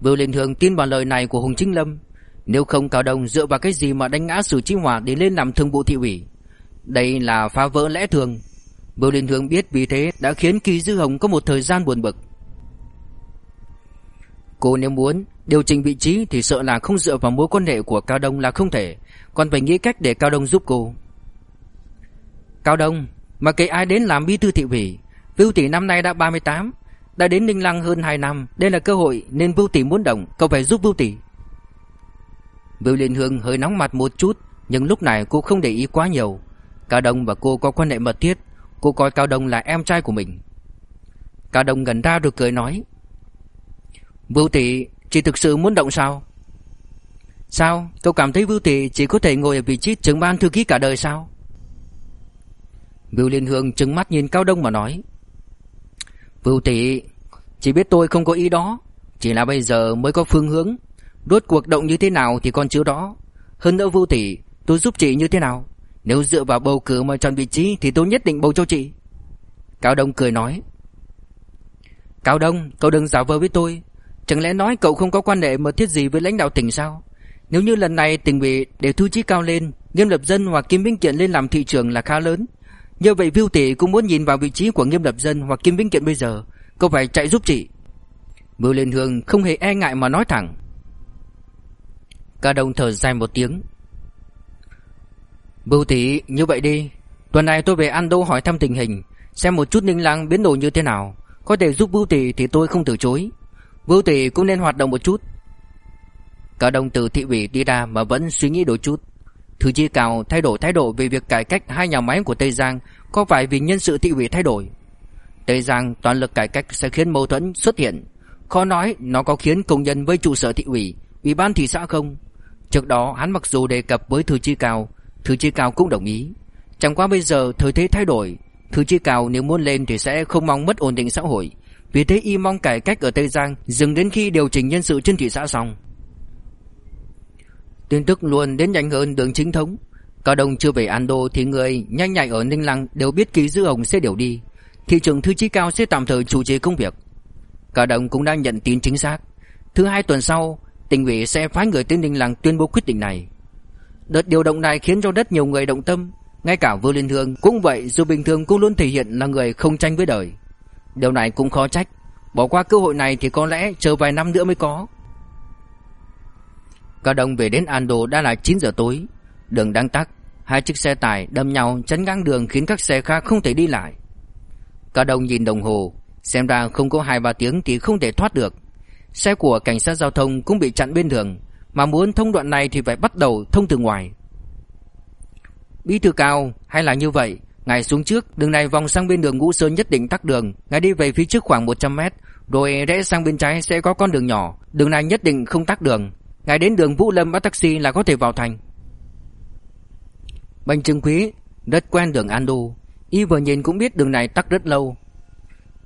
Vưu Liên Hương tin vào lời này của Hùng Trinh Lâm. Nếu không Cao Đông dựa vào cái gì mà đánh ngã Sử Chi Hòa để lên làm thương bộ thị ủy Đây là phá vỡ lẽ thường Bưu Liên Hương biết vì thế đã khiến Kỳ Dư Hồng có một thời gian buồn bực Cô nếu muốn điều chỉnh vị trí thì sợ là không dựa vào mối quan hệ của Cao Đông là không thể Còn phải nghĩ cách để Cao Đông giúp cô Cao Đông, Mà kể ai đến làm bí thư thị ủy, Vưu Tỷ năm nay đã 38 Đã đến Ninh Lăng hơn 2 năm, Đây là cơ hội nên Vưu Tỷ muốn động, Cậu phải giúp Vưu Tỷ Vưu Liên Hương hơi nóng mặt một chút, Nhưng lúc này cô không để ý quá nhiều. Cao Đông và cô có quan hệ mật thiết, Cô coi Cao Đông là em trai của mình. Cao Đông gần ra được cười nói, Vưu Tỷ Chị thực sự muốn động sao? Sao? Cậu cảm thấy Vưu Tỷ Chỉ có thể ngồi ở vị trí trưởng ban thư ký cả đời sao? Vưu Liên Hương trừng mắt nhìn Cao Đông mà nói Vưu Tỷ, Chỉ biết tôi không có ý đó, Chỉ là bây giờ mới có phương hướng. Đốt cuộc động như thế nào thì còn chưa đó Hơn nữa Vưu Tỷ, Tôi giúp chị như thế nào? Nếu dựa vào bầu cử mà chọn vị trí Thì tôi nhất định bầu cho chị. Cao Đông cười nói, Cao Đông, cậu đừng giả vờ với tôi. Chẳng lẽ nói cậu không có quan hệ mật thiết gì với lãnh đạo tỉnh sao? Nếu như lần này tỉnh ủy đều thu chi cao lên, Nghiêm Lập Dân hoặc Kim binh Kiện lên làm thị trường là khá lớn. Như vậy Viu Tỷ cũng muốn nhìn vào vị trí của Nghiêm Lập Dân hoặc Kim Vĩnh Kiện bây giờ. Cậu phải chạy giúp chị? Bưu Liên Hương không hề e ngại mà nói thẳng. Cả đồng thở dài một tiếng. Bưu Tỷ như vậy đi. Tuần này tôi về An Đô hỏi thăm tình hình, Xem một chút Ninh Lăng biến đổi như thế nào. Có thể giúp Bưu Tỷ thì tôi không từ chối. Bưu tỷ cũng nên hoạt động một chút. Cả đồng từ thị ủy đi ra mà vẫn suy nghĩ đôi chút. Thứ chi cao thay đổi thái độ về việc cải cách hai nhà máy của Tây Giang Có phải vì nhân sự thị ủy thay đổi? Tây Giang toàn lực cải cách sẽ khiến mâu thuẫn xuất hiện. Khó nói nó có khiến công nhân với trụ sở thị ủy Ủy ban thị xã không? Trước đó, hắn mặc dù đề cập với Thư Chi Cao Thư Chi Cao cũng đồng ý. Chẳng qua bây giờ thời thế thay đổi Thư Chi Cao nếu muốn lên thì sẽ không mong mất ổn định xã hội. Vì thế y mong cải cách ở Tây Giang dừng đến khi điều chỉnh nhân sự trên thị xã xong. Tin tức luôn đến nhanh hơn đường chính thống. Cao Đông chưa về Ando thì người nhanh nhạy ở Ninh Lăng đều biết ký Dư Hồng sẽ điều đi. Thị trưởng Thư Chí Cao sẽ tạm thời chủ trì công việc. Cao Đông cũng đang nhận tin chính xác. Thứ hai tuần sau, tỉnh ủy sẽ phái người tới Ninh Lăng tuyên bố quyết định này. Đợt điều động này khiến cho rất nhiều người động tâm. Ngay cả Vương Liên Hương cũng vậy dù bình thường cũng luôn thể hiện là người không tranh với đời. Điều này cũng khó trách Bỏ qua cơ hội này thì có lẽ chờ vài năm nữa mới có Cao Đông về đến Ando đã là 9 giờ tối. Đường đang tắc Hai chiếc xe tải đâm nhau chắn ngang đường khiến các xe khác không thể đi lại. Cao Đông nhìn đồng hồ Xem ra không có 2-3 tiếng thì không thể thoát được. Xe của cảnh sát giao thông cũng bị chặn bên đường Mà muốn thông đoạn này thì phải bắt đầu thông từ ngoài. Bí thư cao hay là như vậy Ngài xuống trước, đường này vòng sang bên đường Ngũ Sơn nhất định tắc đường, ngài đi về phía trước khoảng 100 mét, rồi rẽ sang bên trái sẽ có con đường nhỏ, đường này nhất định không tắc đường. Ngài đến đường Vũ Lâm bắt taxi là có thể vào thành. Bành Trừng Quý rất quen đường An Đô, y vừa nhìn cũng biết đường này tắc rất lâu.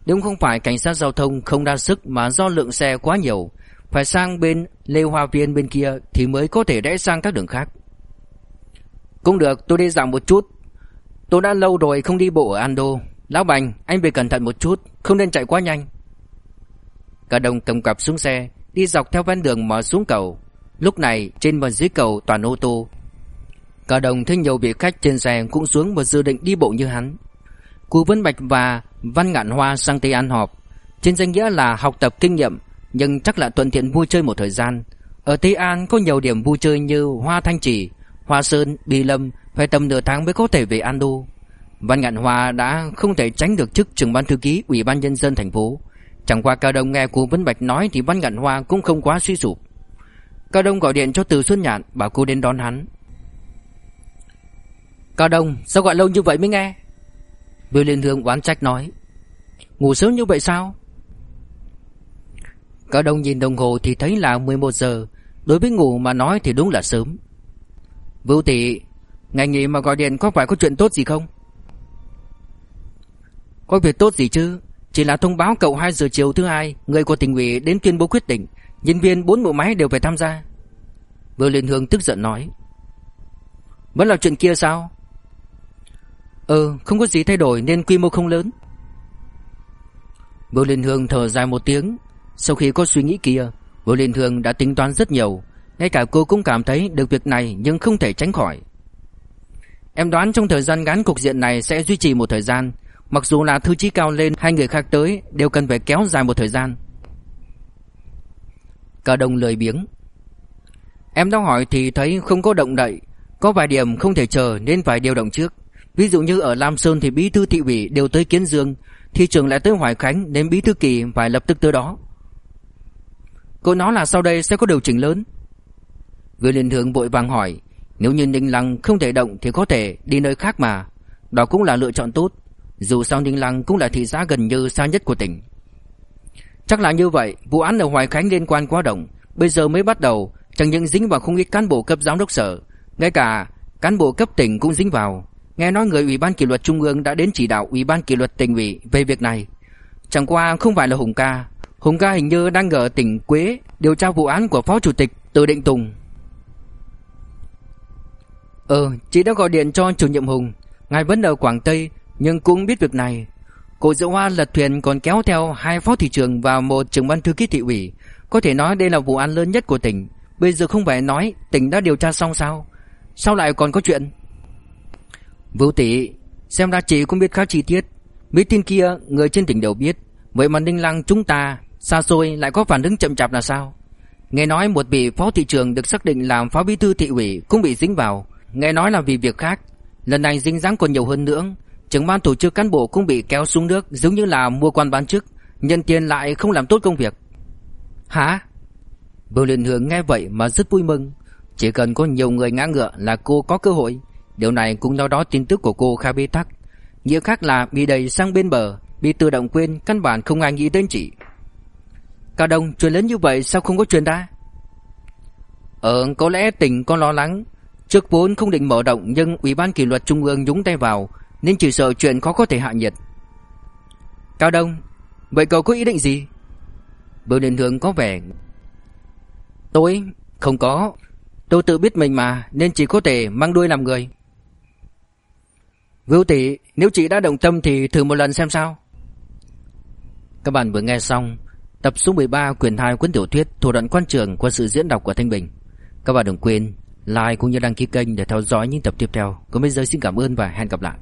Nếu không phải cảnh sát giao thông không đa sức mà do lượng xe quá nhiều, phải sang bên Lê Hoa Viên bên kia thì mới có thể rẽ sang các đường khác. Cũng được, tôi đi dạo một chút, Tôi đã lâu rồi không đi bộ ở Ando Lão Bành anh về cẩn thận một chút Không nên chạy quá nhanh Cả đồng cầm cặp xuống xe Đi dọc theo ven đường mà xuống cầu Lúc này trên và dưới cầu toàn ô tô Cả đồng thấy nhiều vị khách trên xe Cũng xuống và dự định đi bộ như hắn Cú Vân Bạch và Văn Ngạn Hoa sang Tây An họp Trên danh nghĩa là học tập kinh nghiệm Nhưng chắc là thuận tiện vui chơi một thời gian Ở Tây An có nhiều điểm vui chơi như Hoa Thanh Trì Hoa Sơn, Bì Lâm phải tầm nửa tháng mới có thể về Ando. Văn Ngạn Hoa đã không thể tránh được chức trưởng ban thư ký Ủy ban nhân dân thành phố. Chẳng qua Cao đồng nghe Cú Vân Bạch nói thì Văn Ngạn Hoa cũng không quá suy sụp. Cao Đông gọi điện cho Từ Xuân Nhạn bảo cô đến đón hắn. Cao Đông, sao gọi lâu như vậy mới nghe? Vưu Liên Hương oán trách nói. Ngủ sớm như vậy sao? Cao Đông nhìn đồng hồ thì thấy là 11 giờ. Đối với ngủ mà nói thì đúng là sớm. Vưu tỷ Ngày nghỉ mà gọi điện có phải có chuyện tốt gì không Có việc tốt gì chứ Chỉ là thông báo cậu 2 giờ chiều thứ hai Người của tỉnh ủy đến tuyên bố quyết định Nhân viên bốn bộ máy đều phải tham gia. Vương Liên Hương tức giận nói. Vẫn là chuyện kia sao? Ừ không có gì thay đổi nên quy mô không lớn. Vương Liên Hương thở dài một tiếng. Sau khi có suy nghĩ kia, Vương Liên Hương đã tính toán rất nhiều. Ngay cả cô cũng cảm thấy được việc này nhưng không thể tránh khỏi. Em đoán trong thời gian ngắn cục diện này sẽ duy trì một thời gian. Mặc dù là thư chí cao lên, hai người khác tới đều cần phải kéo dài một thời gian. Cả đồng lười biếng. Em đang hỏi thì thấy không có động đậy. Có vài điểm không thể chờ nên phải điều động trước. Ví dụ như ở Lam Sơn thì bí thư thị ủy đều tới Kiến Dương. Thị trường lại tới Hoài Khánh nên bí thư kỳ phải lập tức tới đó. Cô nói là sau đây sẽ có điều chỉnh lớn. Vương Liên Hương vội vàng hỏi, Nếu như Ninh Lăng không thể động thì có thể đi nơi khác mà. Đó cũng là lựa chọn tốt. Dù sao Ninh Lăng cũng là thị xã gần như xa nhất của tỉnh. Chắc là như vậy Vụ án ở Hoài Khánh liên quan quá động Bây giờ mới bắt đầu Chẳng những dính vào không ít cán bộ cấp giám đốc sở Ngay cả cán bộ cấp tỉnh cũng dính vào. Nghe nói người Ủy ban kỷ luật Trung ương đã đến chỉ đạo Ủy ban kỷ luật tỉnh ủy về việc này. Chẳng qua không phải là Hùng Ca. Hùng Ca hình như đang ở tỉnh Quế Điều tra vụ án của Phó Chủ tịch Từ Định Tùng. Ờ, chị đã gọi điện cho chủ nhiệm Hùng. Ngài vẫn ở Quảng Tây Nhưng cũng biết việc này. Cô Diệu Hoa lật thuyền còn kéo theo hai phó thị trưởng và một trưởng ban thư ký thị ủy. Có thể nói đây là vụ án lớn nhất của tỉnh. Bây giờ không phải nói tỉnh đã điều tra xong sao? Sao lại còn có chuyện? Vũ tỷ Xem ra chị cũng biết khá chi tiết. Mấy tin kia, người trên tỉnh đều biết. Vậy mà Ninh Lăng chúng ta, Xa xôi, lại có phản ứng chậm chạp là sao? Nghe nói một vị phó thị trưởng được xác định làm phó bí thư thị ủy cũng bị dính vào. Nghe nói là vì việc khác. Lần này dính dáng còn nhiều hơn nữa. Trưởng ban tổ chức cán bộ cũng bị kéo xuống nước, Giống như là mua quan bán chức. Nhân tiền lại không làm tốt công việc. Hả? Bưu Liên Hương nghe vậy mà rất vui mừng. Chỉ cần có nhiều người ngã ngựa là cô có cơ hội. Điều này cũng do đó tin tức của cô khá bế tắc. Nghĩa khác là bị đẩy sang bên bờ, Bị tự động quên, Căn bản không ai nghĩ đến chị. Cao Đông, chuyện lớn như vậy sao không có chuyện ra? Ờ có lẽ tỉnh có lo lắng. Trước vốn không định mở động Nhưng Ủy ban kỷ luật Trung ương nhúng tay vào. Nên chỉ sợ chuyện khó có thể hạ nhiệt. Cao Đông, Vậy cậu có ý định gì? Bưu Liên Hương có vẻ, Tôi không có. Tôi tự biết mình mà, Nên chỉ có thể mang đuôi làm người. Vưu tỷ, Nếu chị đã động tâm thì thử một lần xem sao. Các bạn vừa nghe xong Tập số 13 quyển 2 cuốn tiểu thuyết Thủ đoạn quan trường qua sự diễn đọc của Thanh Bình. Các bạn đừng quên like cũng như đăng ký kênh để theo dõi những tập tiếp theo. Còn bây giờ xin cảm ơn và hẹn gặp lại.